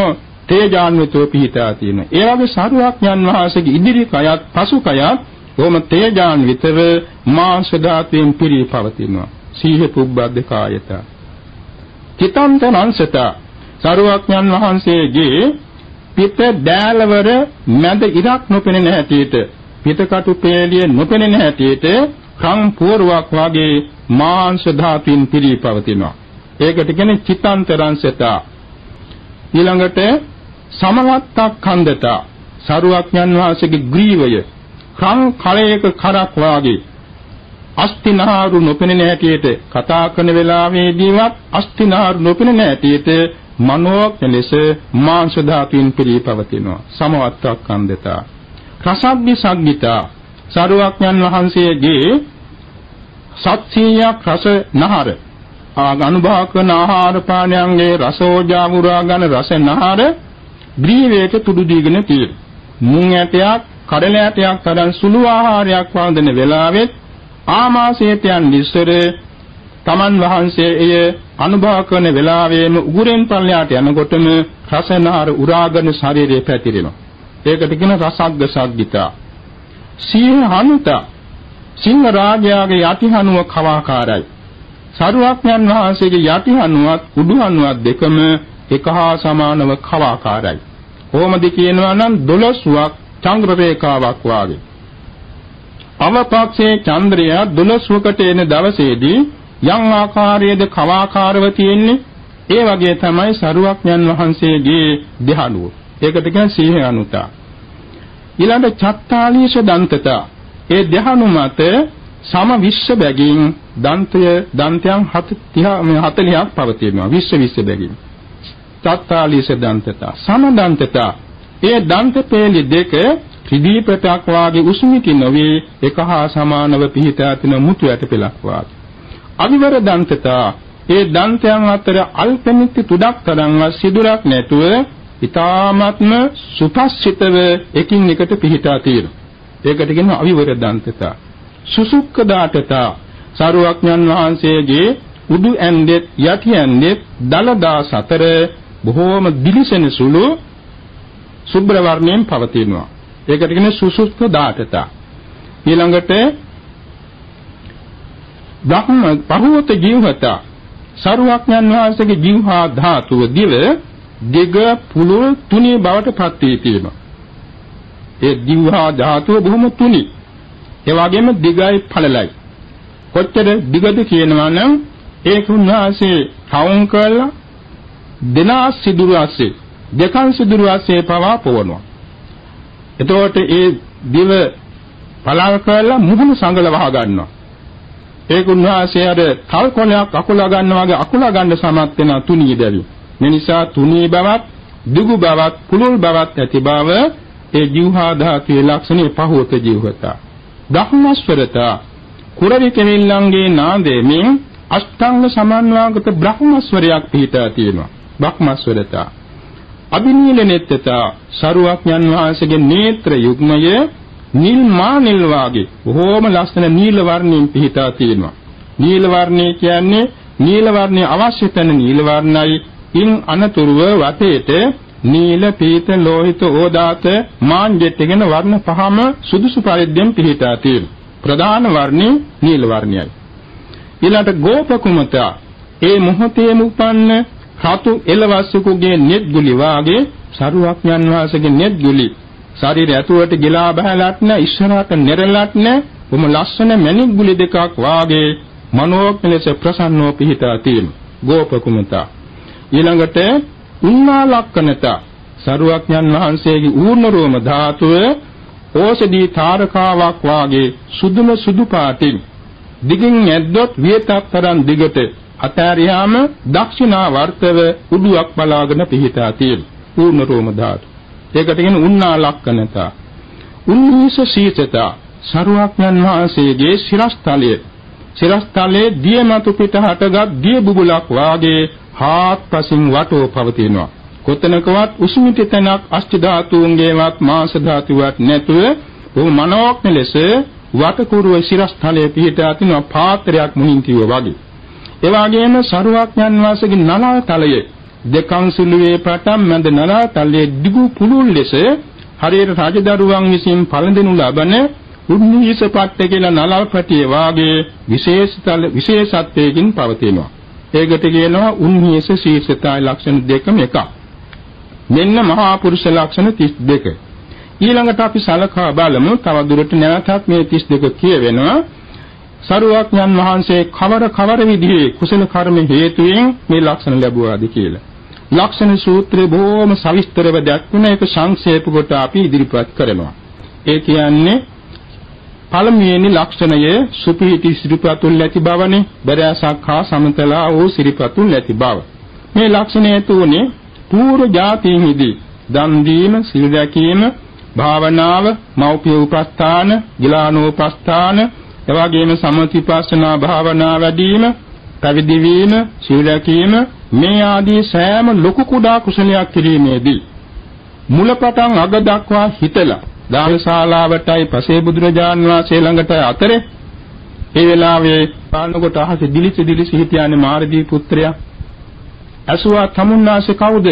Speaker 2: තේජාන්විතව පිහිටා තියෙනවා. ඒ වගේ සරුවක්ඥන් වහන්සේගේ ඉදිරි කයත් පසු කයත් බොහොම තේජාන්විතව මාංශ ධාතුවෙන් පිරී පවතිනවා. සීහ පුබ්බද්ද කායත. චිතන්තනංසත සරුවක්ඥන් වහන්සේගේ පිට දෑලවර මැද ඉරක් නොපෙනෙන හැටියට පිටකටු පේළිය නොපෙනෙන හැටියට කම් පුවරුවක් වගේ මාංශ ධාතුන් පිරී පවතිනවා. ඒකට කියන්නේ චිත්තාන්තරංශත. ඊළඟට සමවත්තක් ඛණ්ඩත සරුවක්ඥන් වහන්සේගේ ග්‍රීවය කම් කලයක කරක් වාගේ අස්තිනාරු නොපෙනෙන හැටියට කතා කරන වෙලාවේදීවත් අස්තිනාරු නොපෙනෙන හැටියට මනෝඥ ලෙස මාංශ ධාතුන් පිරී පවතිනවා. සමවත්තක් ඛණ්ඩත. රසග්ගි සග්ගිතා සරුවක්ඥන් වහන්සේගේ සත්‍යයක් රස නහර අනුභව කරන ආහාර පානයන්ගේ රසෝජා වුරා ගන්න රස නහර ග්‍රීවයට තුඩු දීගෙන තියෙන මුං ඇටයක් කඩල ඇටයක් තරම් සුළු ආහාරයක් වන්දන වෙලාවෙත් ආමාශයට යන ඉස්සර තමන් වහන්සේ එය අනුභව කරන වෙලාවෙම උගුරෙන් පල්ලයට යනකොටම රසනහර උරාගෙන ශරීරයේ පැතිරෙනවා ඒකට කියන රසග්ග සග්ගිතා සීහ හනුතා සිංහ රාජයාගේ යටිහනුව කවාකාරයි. සරුවක්ඥන් වහන්සේගේ යටිහනුවත් උඩුහනුවත් දෙකම එක හා සමානව කවාකාරයි. කොහොමද කියනවා නම් 12ක් චන්ද්‍ර රේඛාවක් වාගේ. අවපක්ෂයේ චන්ද්‍රය 12කට එන දවසේදී යම් ආකාරයේද කවාකාරව තියෙන්නේ ඒ වගේ තමයි සරුවක්ඥන් වහන්සේගේ දෙහනුව. ඒකට කියන්නේ සීහ අනුතා. ඊළඟ චත්තාලීශ දන්තතා. ඒ ධ්‍යානු මත සම විශ්ව බැගින් දන්තය දන්තයන් 40ක් පවතිනවා. විශ්ව විශ්ව බැගින්. තත්තාලීස දන්තතා. සම දන්තතා. ඒ දන්ත පේලි දෙක ත්‍රිදීපටක් වාගේ උස්මිති නොවේ. එක හා සමානව පිහිටා තින මුතු ඇට පෙලක් වාගේ. අවිවර දන්තතා ඒ දන්තයන් අතර අල්පනිත්‍ය තුඩක් තරම්වත් සිදුරක් නැතුව ඊ타ත්ම සුපස්සිතව එකින් එකට පිහිටා තියෙනවා ඒකට කියනවා අවිවර දන්තතා. සුසුක්ක දාඨතා සාරුවක්ඥන් වහන්සේගේ උඩු ඇන්දෙත් යටි ඇන්දෙත් දලදා සතර බොහෝම දිලිසෙන සුළු සුබ්‍ර වර්ණයෙන් පවතිනවා. ඒකට කියන්නේ සුසුක්ක දාඨතා. ඊළඟට බ්‍රහ්ම පහවත ජීවතා සරුවක්ඥන් වහන්සේගේ ජීවහා ධාතුව දිව දිග පුළුල් තුනී බවට පත් වී තියෙනවා. ඒ දිවහා ධාතුව බොහොම තුනි. ඒ වගේම දිගයි පළලයි. කොච්චර දිගද කියනවා නම් ඒක උන්වහන්සේ රවුම් කරලා දෙනා සිදුරු ASCII දෙකන් සිදුරු ASCII පවා පොවනවා. එතකොට ඒ දිව පළල් කරලා මුහුණු සංගල වහ ගන්නවා. ඒක උන්වහන්සේ අර කල් කොලයක් අකුලා ගන්නවා වගේ අකුලා ගන්න සමත් වෙන තුනී බැවි. මේ නිසා තුනී බවත්, දුගු බවත්, කුළුල් බවත් ඇති බව ඒ ජීවහා ධාතුවේ ලක්ෂණේ පහවත ජීවතා. බ්‍රහ්මස්වරතා කුරවි කෙනෙල්ලන්ගේ නාදයෙන් අෂ්ටාංග සමන්වාගත බ්‍රහ්මස්වරයක් පිහිටා තියෙනවා. බ්‍රහ්මස්වරතා. අභිනීලනෙත්තතා සරුවක්ඥන් වහන්සේගේ නේත්‍ර යුග්මය නිල් මා නිල් වාගේ බොහෝම ලස්සන නිල වර්ණයෙන් පිහිටා තියෙනවා. නිල වර්ණය කියන්නේ නිල වර්ණයේ අවශ්‍ය තැන නිල වර්ණයි ඉන් අනතුරුව වටේට නීල පීත ලෝහිත ඕදාත මාංජෙත් කියන වර්ණ පහම සුදුසු පරිද්දෙන් පිහිටා තියෙනවා. ප්‍රධාන වර්ණේ නීල වර්ණයයි. ඊළඟට ගෝපකුමත ඒ මොහොතේම උපන්න රතු එළවස්සුකුගේ net ගුලි වාගේ සරුවක්ඥන් වාසගේ net ගුලි ශරීරය ඇතුළට ගිලා බහැලත් නැ ඉස්සරහට නෙරලත් නැ බොම ලස්සන මණික් ගුලි දෙකක් වාගේ මනෝඥ ලෙස ප්‍රසන්නව පිහිටා තියෙනවා. ගෝපකුමත ඊළඟට උන්නා ලක්කනත සරුවක්ඥන් වහන්සේගේ ඌර්ණ රෝම ධාතුව ඕෂධී තාරකාවක් වාගේ සුදුම සුදු පාටින් දිගින් ඇද්දොත් වියතක්තරන් දිගට අතෑරියාම දක්ෂිනා වර්තව උඩුවක් බලාගෙන පිහිටා තියෙන ඌර්ණ රෝම ධාතු. ඒකට කියන උන්නා ලක්කනත. උන්නීස සීතත සරුවක්ඥන් වහන්සේගේ ශිරස්තලයේ ශිරස්තලයේ දියමතු පිට හටගත් දිය බුබුලක් වාගේ හාත්පසින් වටෝ පවතිනවා. කොතනකවත් උස්මිත තැනක් අෂ්ඨ ධාතුන්ගේවත් මාංශ ධාතුවක් නැතුව බොහොම මනෝඥ ලෙස වටකුරුව සිරස්තලයේ පිහිටා තින පාත්‍රයක් මුහින් කිව්වා වගේ. ඒ වගේම සරුවක්ඥන් වහන්සේගේ නලාව තලයේ දෙකන් සුළුවේ පටන් මැද නලාව තලයේ දිගු පුළුල් ලෙස හරියට රජදරුවන් විසින් පළඳිනු ලබන උන්හිසපට්ට කියලා නලාව පැටිය වාගේ විශේෂතල විශේෂත්වයකින් පවතිනවා. ඒකට කියනවා උන්හිස ශීර්ෂතාය ලක්ෂණ දෙකම එකක්. මෙන්න මහා පුරුෂ ලක්ෂණ 32. ඊළඟට අපි සලකා බලමු තව දුරට නැවතත් මේ 32 කියවෙනවා. සරුවක්ඥන් වහන්සේ කවර කවර විදිහේ කුසල කර්ම හේතුයෙන් මේ ලක්ෂණ ලැබුවාද කියලා. ලක්ෂණ සූත්‍රයේ බොහොම සවිස්තරව දක්වන එක සංක්ෂේප කොට අපි ඉදිරිපත් කරනවා. ඒ කියන්නේ පළමුවෙනි ලක්ෂණය සුපීති සිරිපතුල් ඇති බවනේ බරයසක් හා සමතලා වූ සිරිපතුල් ඇති බව. මේ ලක්ෂණය තුනේ පූර්ව જાතියෙහිදී දන් දීම, සිල් රැකීම, භාවනාව, මෞපිය උපස්ථාන, ගිලානෝපස්ථාන, එවාගෙම සමතිපස්සනා භාවනා වැඩිම, පැවිදි වීම, සිල් රැකීම මේ ආදී සෑම ලොකු කුඩා කුසලයක් කිරීමේදී මුලපටන් අග දක්වා හිතලා දානශාලාවටයි පසේ බුදුරජාන් වහන්සේ ළඟට අතරේ ඒ වෙලාවේ පානකොට අහසේ දිලිස දිලිස හිටියානේ මාරදී පුත්‍රයා. ඇසුවා තමුන්නාසේ කවුද?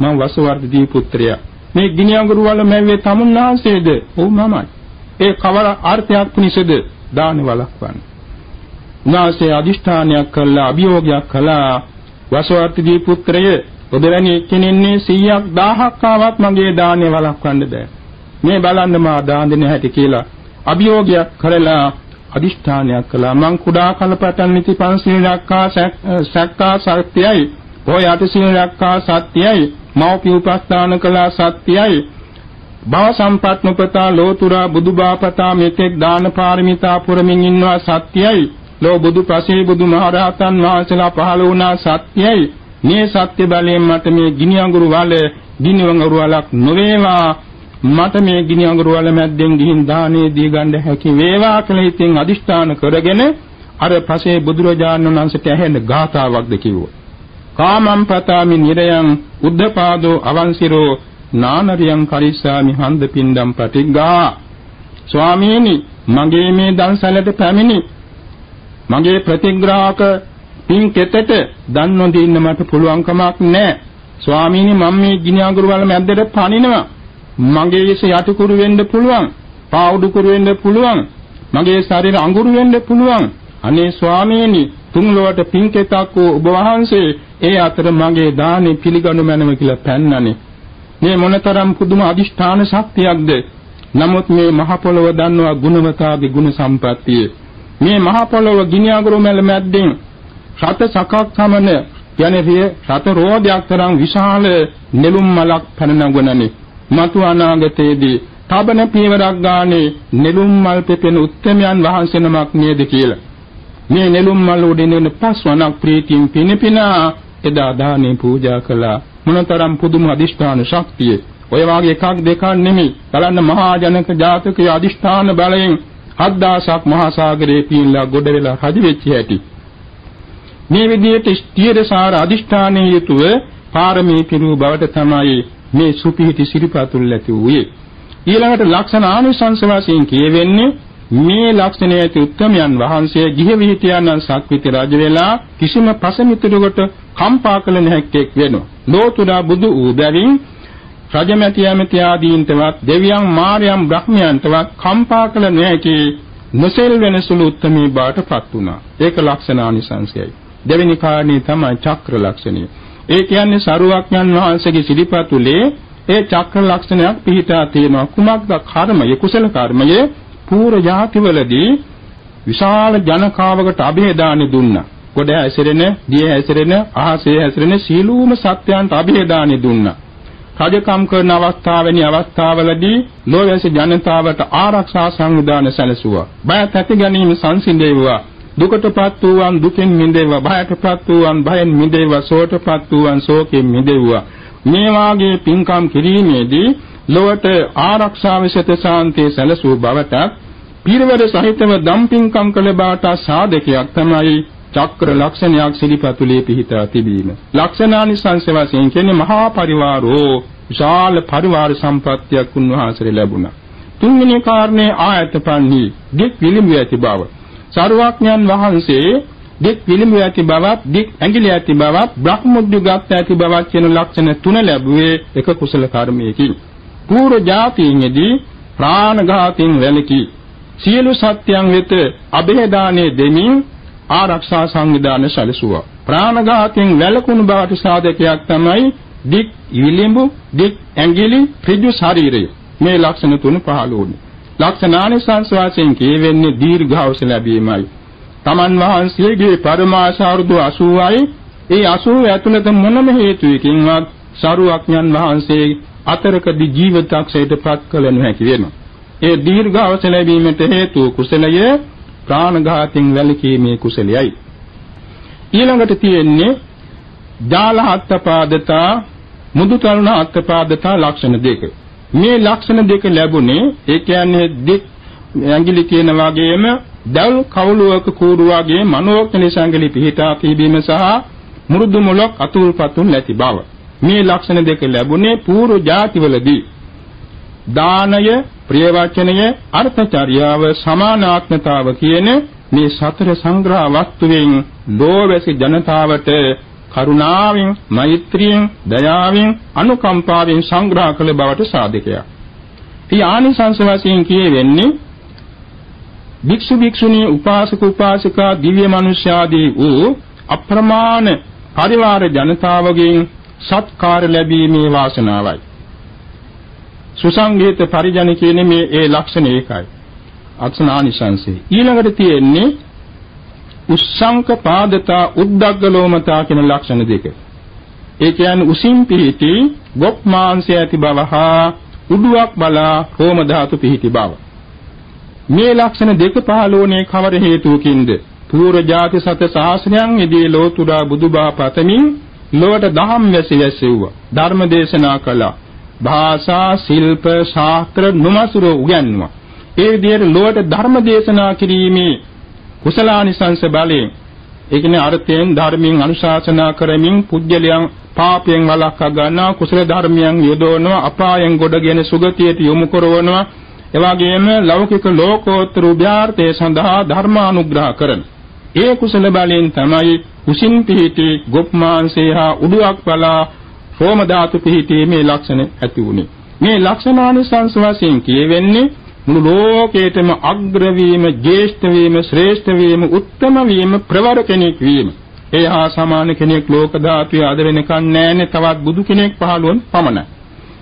Speaker 2: මම වසවර්ධදී පුත්‍රයා. මේ ගිනි අඟුරු වල මැව්වේ තමුන්නාසේද? ඔව් මමයි. ඒ කවර අර්ථයක් පිණිසද දාන වළක්වන්නේ උනාසේ අදිෂ්ඨානයක් කළා අභියෝගයක් කළා. වසවර්ධදී පුත්‍රය ඔබ වැනි කෙනෙන්නේ 100ක් 1000ක් ආවත් මගේ දාණය වළක්වන්න බෑ. මේ බලන්න මා දාන දෙන හැටි කියලා අභියෝගයක් කරලා අදිෂ්ඨානයක් කළා. මං කුඩා කල පටන් නිති පන්සිල් රැක්කා සැක්කා සත්‍යයි පොය අටසිල් රැක්කා සත්‍යයි මෞපිය උපස්ථාන කළා සත්‍යයි භව සම්පත් නොපතා ලෝතුරා බුදුබාපතා මෙතෙක් දාන පාරමිතා පුරමින් ඉන්නවා සත්‍යයි ලෝ බුදු පසේ බුදු මහරහතන් වහන්සේලා පහළ වුණා සත්‍යයි. මේ සත්‍ය බලයෙන් මට මේ ගිනි අඟුරු වල ගිනි අඟුරු වලක් නොවේවා. මට මේ ගිනි අඟුරු වල මැද්දෙන් ගිහින් දානේ දී ගන්න හැකි වේවා කියලා ඉතින් අදිෂ්ඨාන කරගෙන අර පසේ බුදුරජාණන් වහන්සේට ඇහෙන ගාථාවක්ද කිව්වා. කාමම් පතාමි නිරයන් උද්ධපාදෝ අවංසිරෝ නානරියං කරිස්සාමි හන්ද පින්ඩම් පටිග්ගා ස්වාමීනි මගේ මේ දන්සලට පැමිණි. මගේ ප්‍රතිග්‍රාහක පින් කෙතට දන් නොදින්න මට පුළුවන් කමක් නැහැ ස්වාමීනි මම මේ ගිනි අඟුරු වල මැද්දට පනිනවා මගේ ඉස යටිකුරු වෙන්න පුළුවන්, පාවුඩුකුරු වෙන්න පුළුවන්, මගේ ශරීර අඟුරු වෙන්න පුළුවන්. අනේ ස්වාමීනි තුන් ලොවට පින්කෙතක් වූ ඔබ වහන්සේ ඒ අතර මගේ දානි පිළිගනු මැනව කියලා පෑන්නනේ. මේ මොනතරම් පුදුම අදිෂ්ඨාන ශක්තියක්ද? නමුත් මේ මහ පොළව දන්නවා ගුණවතාගේ ගුණ සම්ප්‍රත්තිය. මේ මහ පොළව ගිනි අඟුරු මැල මැද්දෙන් රත සකක් සමන යන්නේ රත රෝදයක් තරම් විශාල නෙළුම් මලක් පැන නගනනේ. මතු අනාගතයේදී තබන පියවරක් ගානේ නෙළුම් මල් පෙපෙන උත්තමයන් වහන්සේ නමක් නේද කියලා. මේ නෙළුම් මල් උඩින් පස්වනක් ප්‍රීතියෙන් පිනපිනා එදා දානේ පූජා කළා. මොනතරම් පුදුම අදිෂ්ඨාන ශක්තිය. ඔය වාගේ එකක් දෙකක් නෙමෙයි. බලන්න මහා ජනක ජාතකයේ අදිෂ්ඨාන බලයෙන් හත්දාසක් මහා සාගරයේ පින්ලා ගොඩ වෙලා රජ වෙච්ච හැටි. මේ විදිහට ස්ථීරසාර අදිෂ්ඨානයේ යුතුව පාරමී පිරු බවට තමයි මේ සුපිහිටි සිරිපතුල් ඇති වූයේ. ඊළඟට ලක්ෂණ ආනිසංස වශයෙන් කියවෙන්නේ මේ ලක්ෂණය ඇති උත්තමයන් වහන්සේ ගිහ විහිටියන් සක්විති රජ වෙලා කිසිම පසමිතුරකට කම්පා කළ නැහැක්ෙක් වෙනවා. ලෝතුරා බුදු වූ බැවින් රජමැති යමැති ආදීන්ටවත් දෙවියන් මාරයන් බ්‍රහ්මයන්ටවත් කම්පා කළ නොහැකි නොසෙල් වෙන සුළු උත්මී බාටපත් වුණා. ඒක ලක්ෂණානිසංශයයි. දෙවෙනි කාරණේ තමයි චක්‍ර ලක්ෂණය. ඒ කියන්නේ සරුවක්ඥන් වහන්සේගේ සිරිපතුලේ ඒ චක්‍ර ලක්ෂණයක් පිහිටා තියෙනවා. කුමක්ද කර්මය, කුසල කර්මය පූර්ව જાතිවලදී විශාල ජනකාවකට અભේදානි දුන්නා. ගොඩ හැසිරෙන, දිය හැසිරෙන, අහසේ හැසිරෙන සීලූම සත්‍යයන්ට અભේදානි දුන්නා. රජකම් කරන අවස්ථාවෙනි අවස්ථාවලදී ලෝවැසි ජනතාවට ආරක්ෂා සංවිධාන සැලසුවා. බය ඇති ගැනීම සංසිඳේවුවා. දුකටපත් වූවන් දුකෙන් මිදෙව්වා භයටපත් වූවන් භයෙන් මිදෙව්වා සෝටපත් වූවන් සෝකෙන් මිදෙව්වා මේ වාගේ පින්කම් කිරීමේදී ලොවට ආරක්ෂාව සිත සාන්තිය සැලසූ බවට පිරවර සහිතව දම් පින්කම් කළ බාට සාධකයක් තමයි චක්‍ර ලක්ෂණයක් සිලිපතුලේ පිහිටා තිබීම. ලක්ෂණානිසංස වශයෙන් කියන්නේ මහා පරිවාරෝ විශාල පරිවාර සම්ප්‍රත්‍යක් උන්වහන්සේ ලැබුණා. තුන්වෙනි කාරණේ ආයතපන්හි දික් විලිඹු ඇති බව. සාරවත්ඥන් වහන්සේ දික් විලිඹු ඇති බවත් දික් ඇඟිලි ඇති බවත් බ්‍රහ්මොද්දුගත ඇති බවත් කියන ලක්ෂණ තුන ලැබුවේ එක කුසල කර්මයකින්. පූර්ව જાතියෙහිදී ප්‍රාණඝාතයෙන් වැළකී සියලු සත්‍යයන් වෙත અભේදානේ දෙමින් ආරක්ෂා සංවිධාන සැලසුවා. ප්‍රාණඝාතයෙන් වැළකුණු බවට සාධකයක් තමයි දික් විලිඹු දික් ඇඟිලි ඍජු ශරීරය. මේ ලක්ෂණ තුන පහළ වුණේ. ලක්ෂණානිසංස වශයෙන් කියවෙන්නේ දීර්ඝායුෂ ලැබීමයි. තමන් වහන්සේගේ පරමාශාරුදු 80යි ඒ 80 ඇතුළත මොනම හේතුවකින්වත් සරුවක්ඥන් වහන්සේ අතරකදී ජීවිතක්ෂයටපත් කළ නොහැකි වෙනවා. ඒ දීර්ඝායුෂ ලැබීමට හේතු කුසලය ප්‍රාණඝාතයෙන් වැළකීමේ කුසලයයි. ඊළඟට තියෙන්නේ ජාල අත්පාදතා මුදුතරුණ අත්පාදතා ලක්ෂණ දෙක. මේ ලක්ෂණ දෙක ලැබුණේ ඒ කියන්නේ දෙක් ඇඟිලි තියෙන වගේම දැල් කවුලුවක කූරු වගේ මනෝඥ සංගලි පිහිටා තිබීම සහ මුරුදු මොලක් අතුල්පතුන් නැති බව. මේ ලක්ෂණ දෙක ලැබුණේ පූර්ව ජාතිවලදී දානය, ප්‍රිය වචනය, අර්ථචර්යාව, සමානාත්මතාව කියන මේ සතර සංග්‍රහ වස්තුවෙන් ලෝවැසි ජනතාවට කරුණාවෙන්, මෛත්‍රියෙන්, දයාවෙන්, අනුකම්පාවෙන් සංග්‍රහ කළ බවට සාධකයක්. මේ ආනිසංස වශයෙන් කියවෙන්නේ භික්ෂු භික්ෂුණී උපාසක උපාසිකා දිව්‍ය මනුෂ්‍යාදී වූ අප්‍රමාණ පරිවාර ජනතාවගෙන් සත්කාර ලැබීමේ වාසනාවයි. සුසංගීත පරිජන කියන්නේ මේ ඒ ලක්ෂණ ඒකයි. අක්ෂණානිසංසේ. ඊළඟට තියෙන්නේ උස්සංක පාදතා උද්දග්ගලෝමතා කියන ලක්ෂණ දෙක. ඒ කියන්නේ උසින් පිහිටි ගොප් මාංශය ඇති බව හා උඩුවක් බලා රෝම ධාතු පිහිටි බව. මේ ලක්ෂණ දෙක පහළෝනේ කවර හේතුවකින්ද? පූර්ව ජාති සත සාසනයන් ඉදී ලෝතුරා බුදුබා පතමින් ලොවට දහම් වැසි වැසෙව්වා. ධර්ම දේශනා කළා. භාෂා, ශිල්ප, ශාස්ත්‍ර නොමසුර උගන්වුවා. ඒ විදිහට ලොවට ධර්ම දේශනා කිරීමේ කුසලානිසංස බලයෙන් ඒ කියන්නේ අර්ථයෙන් ධර්මයෙන් අනුශාසනා කරමින් පුජ්‍යලයන් පාපයෙන් වළක්වා ගන්නවා කුසල ධර්මයන් යොදවනවා අපායෙන් ගොඩගෙන සුගතියට යොමු කරවනවා එවාගෙම ලෞකික ලෝකෝත්තර උභයාර්ථය සඳහා ධර්මානුග්‍රහ කරන ඒ කුසල බලයෙන් තමයි කුසින් පිහිටි ගොප්මාංශය හා උඩුවක් බලා රෝම ධාතු පිහිටීමේ ලක්ෂණ ඇති වුනේ මේ ලක්ෂණානිසංස වශයෙන් කියවෙන්නේ මුළු ලෝකේටම අග්‍ර වීම, ජේෂ්ඨ වීම, ශ්‍රේෂ්ඨ වීම, උත්තම වීම, ප්‍රවර කෙනෙක් වීම. ඒ හා සමාන කෙනෙක් ලෝක ධාතුවේ අද වෙනකන් නැන්නේ තවත් බුදු කෙනෙක් පහළොන් පමණයි.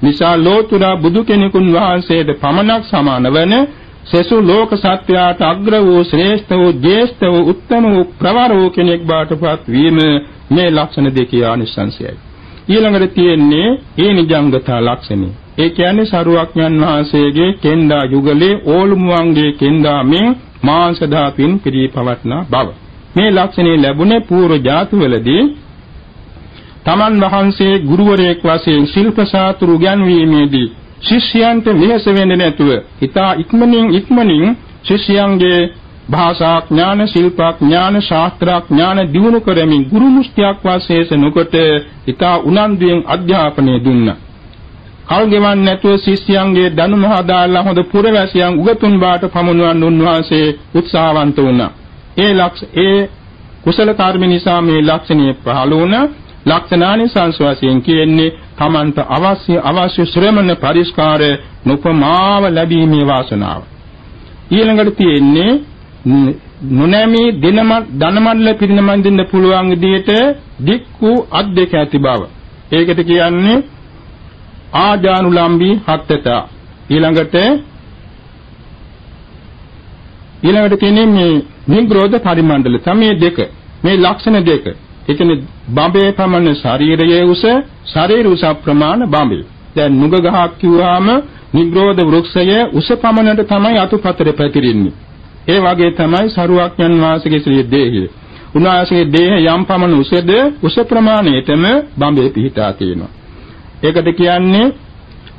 Speaker 2: නිසා ලෝතුරා බුදු කෙනෙකුන් වහන්සේට පමණක් සමාන වන සසු ලෝක සත්‍යයට අග්‍ර වූ ශ්‍රේෂ්ඨ වූ ජේෂ්ඨ වූ උත්තම වූ ප්‍රවර වූ කෙනෙක් බාටපත් වීම මේ ලක්ෂණ දෙකේ ආනිසංසයයි. ඊළඟට තියෙන්නේ ඒ නිජංගතා ලක්ෂණය. ඒ කියන්නේ සරුවක්ඥන් වහන්සේගේ කෙන්දා යුගලේ ඕලුමුවන්ගේ කෙන්දාමෙන් මාංශ ධාතුන් පිරී පවත්නා බව. මේ ලක්ෂණේ ලැබුණේ పూర్ව ජාතිවලදී තමන් වහන්සේ ගුරුවරයෙක් වශයෙන් ශිල්ප ශාස්ත්‍ර උගන්වීමේදී ශිෂ්‍යයන්ට වෙහෙස වෙන්නේ නැතුව ඊතා ඉක්මනින් ඉක්මනින් ශිෂ්‍යයන්ගේ භාෂා ඥාන ශිල්ප ඥාන ශාස්ත්‍ර ඥාන දිනු කරමින් ගුරු මුස්තියක් වාසයේස නොකොට ඊතා උනන්දුවෙන් අධ්‍යාපනය දුන්නා. කල් ගෙවන්නේ නැතුව ශිෂ්‍යයන්ගේ දනුම හදාලා හොඳ පුරවැසියන් උගතුන් බාට පමුණුවන් උන්වහන්සේ උත්සාහවන්ත වුණා. ඒ ලක්ෂ ඒ කුසල කර්ම නිසා මේ ලක්ෂණය පහළ වුණා. ලක්ෂණානි සංස්වාසයෙන් කියන්නේ තමන්ට අවශ්‍ය අවශ්‍ය ශ්‍රමණ පරිස්කාර නොපමාව ලැබීමේ වාසනාව. ඊළඟට තියෙන්නේ නොනැමි දිනම ධනමණ්ඩල පිරිනමන් පුළුවන් විදිහට දික්කු අත් දෙක ඇති බව. ඒකට කියන්නේ ආජානුලම්බී හත්තත. ඊළඟට ඊළඟට කියන්නේ මේ නිග්‍රෝධ පරිමණ්ඩල. තමයි දෙක. මේ ලක්ෂණ දෙක. ඒ කියන්නේ බඹේ පමණ ශරීරයේ උස ශරීර උස ප්‍රමාණ බඹේ දැන් නුග ගහක් කිව්වහම නිග්‍රෝධ වෘක්ෂයේ උස පමණට තමයි අතුපතර පැතිරෙන්නේ. ඒ වගේ තමයි සරුවක්ඥන් වාසගේ ශ්‍රී දේහය උන්වහන්සේගේ දේහ යම් පමණ උසද උස ප්‍රමාණයටම බඹේ පිහිටා තියෙනවා ඒකට කියන්නේ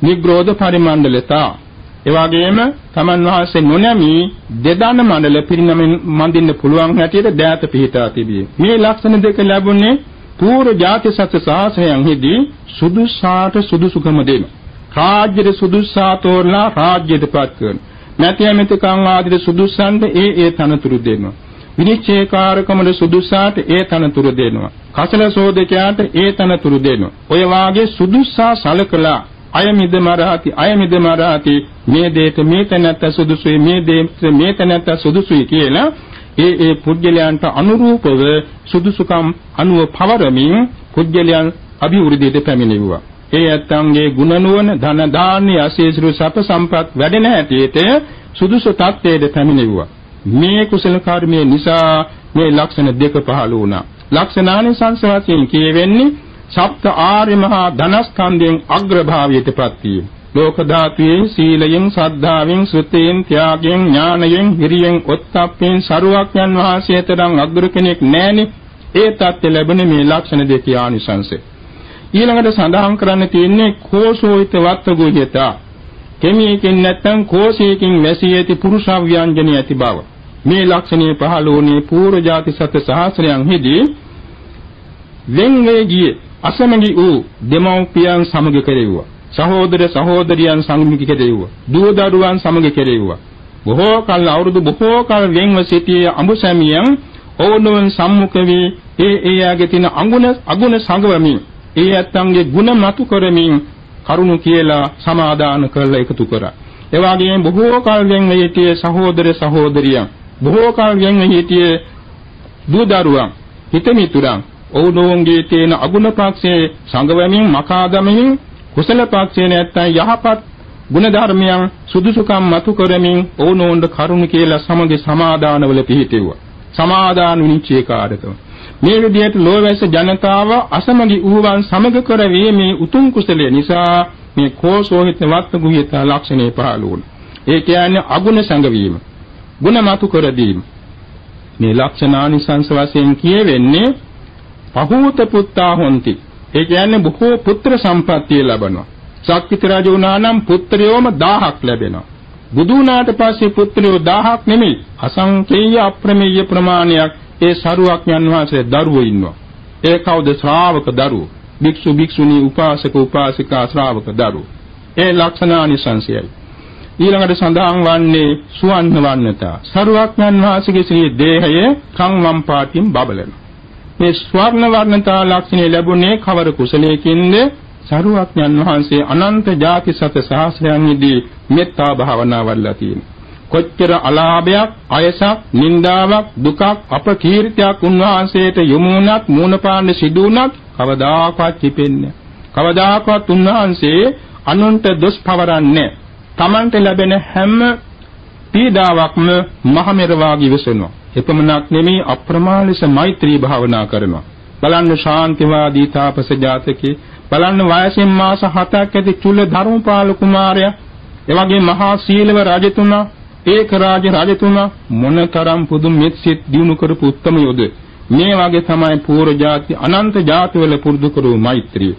Speaker 2: නිග්‍රෝධ පරිමණ්ඩලතා. ඒ වගේම තමන් වහන්සේ නොනැමි දෙදන මණ්ඩල පිරිනමෙන් මන්දින්න පුළුවන් හැටියට දෑත පිහිටා තිබේ. මේ ලක්ෂණ දෙක ලැබුණේ පූර්ව ජාති සත්‍ය සාසනයන්හිදී සුදුසාට සුදුසුකම දෙන. රාජ්‍යයේ සුදුස්සා තෝරලා රාජ්‍යයටපත් කරනවා. නැති ඇමතිකම් ආදී සුදුස්සන්ට ඒ ඒ තනතුරු දෙනවා. විනිශ්චයකාරකමට සුදුසාට ඒ තනතුරු දෙනවා. කසල සෝදකයාට ඒ තනතුරු දෙනවා. ඔය වාගේ සුදුස්සා සලකලා අය මිදමරාති අය මිදමරාති මේ දෙයට මේ තැනත්ත සුදුසුයි මේ දෙයට මේ තැනත්ත සුදුසුයි කියලා ඒ ඒ පුජ්‍යලයන්ට අනුරූපව සුදුසුකම් අනුව පවරමින් පුජ්‍යලයන් අභිවෘද්ධියට පැමිණෙවුවා. ඒ ඇත්තන්ගේ ගුණ නුවණ ධන දාන්‍ය අශේෂරු සප සම්පත් වැඩෙන හැටියට සුදුසු තත්ත්වයට පැමිණෙවුවා. මේ කුසල කර්මයේ නිසා මේ ලක්ෂණ දෙක පහළ වුණා. ලක්ෂණානිසංස වශයෙන් කියවෙන්නේ සප්ත ආර්ය මහා ධනස්කන්ධයෙන් අග්‍රභාවයටපත් වීම. ලෝක ධාතුවේ සීලයෙන් සද්ධාවෙන් සුතේන් ත්‍යාගයෙන් ඥානයෙන් හිරියෙන් ඔත්තප්පෙන් සරුවක්යන් වහන්සේ තරම් අග්‍ර කෙනෙක් නැහෙනි. ඒ தත්ත්ව ලැබෙන මේ ලක්ෂණ දෙකේ ආනිසංසය. ඊළඟට සඳහන් කරන්න තියෙන්නේ කෝසෝිත වත්තගෝහිතා. කෙමියකින් නැත්නම් කෝෂයකින් වැසී ඇති පුරුෂාව්‍යංජනිය ඇති බව. මේ ලක්ෂණය පහළ වුණේ පූර්ව ජාති සත සහස්‍රයන් හිදී වෙන් වේ ගියේ අසමගි වූ දෙමව්පියන් සමග කෙරෙව්වා. සහෝදර සහෝදරියන් සමග කෙරෙව්වා. දුව දරුවන් සමග කෙරෙව්වා. බොහෝ කල අවුරුදු බොහෝ කල වෙන්ව සිටියේ අඹසැමියන් ඕනෝන් සම්මුඛ වී ඒ ඒ යාගේ තියෙන අගුණ අගුණ සංගවමින් ඒ ඇත්තන්ගේ ಗುಣ මතු කරමින් කරුණු කියලා සමාදාන කරලා එකතු කරා. ඒ වගේම බොහෝ කල වෙන්ව සිටියේ සහෝදර සහෝදරියන් බොහෝ කල වෙන්ව සිටියේ දූ දරුවන් හිතමිතුරන් ඔවුනෝන්ගේ තියෙන අගුණ පක්ෂයේ සංගවමින් මකා දමමින් කුසල පක්ෂයේ නැත්තම් යහපත් ගුණ ධර්මයන් සුදුසුකම් මතු කරමින් ඔවුනෝන්ට කරුණ කියලා සමග සමාදානවල පිහිටෙව්වා. සමාදාන විනිශ්චයකාරකම මේ විදිහට ලෝවැස ජනතාව අසමගි ඌවන් සමග කරවේ මේ උතුම් කුසලය නිසා මේ කෝසෝහිත වත්ත ගුහිත ලක්ෂණේ පහළ වුණා. ඒ කියන්නේ අගුණ සංගවීම. ගුණ මතු කර දීම. මේ ලක්ෂණානිසංස වශයෙන් කියවෙන්නේ පහූත පුත්තා හොಂತಿ. ඒ කියන්නේ බොහෝ පුත්‍ර සම්පත්තිය ලබනවා. ශක්තිත රජ වුණා නම් පුත්‍රයෝම 1000ක් ලැබෙනවා. බුදු වුණාට පස්සේ පුත්‍රයෝ 1000ක් නෙමෙයි අසංකේය අප්‍රමේය ප්‍රමාණයක් ඒ සරුවක්ඥන් වහන්සේ දරුවෝ ඉන්නවා. ඒ කවුද ශ්‍රාවක දරුවෝ? භික්ෂු භික්ෂුණී උපාසක උපාසිකා ශ්‍රාවක දරුවෝ. ඒ ලක්ෂණානිසංසයයි. ඊළඟට සඳහන් වන්නේ සුවන්න වන්නතා. සරුවක්ඥන් වහන්සේගේ ශ්‍රී දේහය කම් වම් පාටින් බබලන. මේ ස්වර්ණ වර්ණතා ලක්ෂණය ලැබුණේ කවර කුසලයකින්ද? සරුවක්ඥන් වහන්සේ අනන්ත ಜಾති සත සහස්‍රයන්හිදී මෙත්තා භාවනා වඩලා තියෙනවා. කොච්චර අලාභයක්, අයසක්, නිന്ദාවක්, දුකක්, අපකීර්තියක් උන්වහන්සේට යොමු වුණත්, මූණපාන්න සිදු වුණත් කවදාකවත් කිපෙන්නේ කවදාකවත් උන්වහන්සේ අනුන්ට දොස් පවරන්නේ තමන්ට ලැබෙන හැම පීඩාවක්ම මහමෙර වාගේ විසෙනවා. එපමණක් නෙමේ අප්‍රමාණිස මෛත්‍රී භාවනා කරනවා. බලන්න ශාන්තිවාදී තාපස ජාතකේ බලන්න වයසින් මාස 7ක් ඇති චුල්ල ධර්මපාල කුමාරයා එවැගේ මහා සීලව රජතුමා ඒක රාජ රජතුමා මොනතරම් පුදුම මෙත්සිට දිනු කරපු උත්තම යොද මේ වගේ තමයි පූර්ව ಜಾති අනන්ත ಜಾතිවල පුරුදු කරූ මෛත්‍රිය.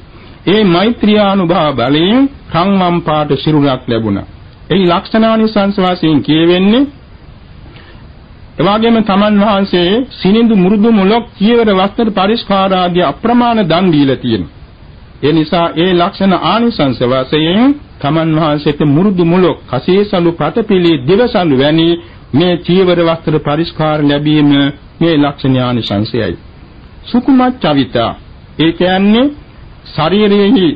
Speaker 2: ඒ මෛත්‍රියානුභව බලයෙන් කම්මම් පාට සිරුරක් ලැබුණා. එහි ලක්ෂණානිසංස වශයෙන් කියවෙන්නේ එවාගෙම තමන් වහන්සේ සිනිඳු මුරුදු මුලක් කීවර වස්ත්‍ර පරිස්කාර ආදී අප්‍රමාණ දන් දීලා තියෙනවා. ඒ නිසා ඒ ලක්ෂණ ආනිසංස වශයෙන් තමන් වහන්සේට මුරුදු මුලක් කසීසලු ප්‍රතපිලි දිවසලු වැනි මේ චීවර වස්ත්‍ර පරිස්කාර ලැබීම මේ ලක්ෂණ ආනිසංසයයි. සුකුමච්චවිතා ඒ කියන්නේ ශරීරයේ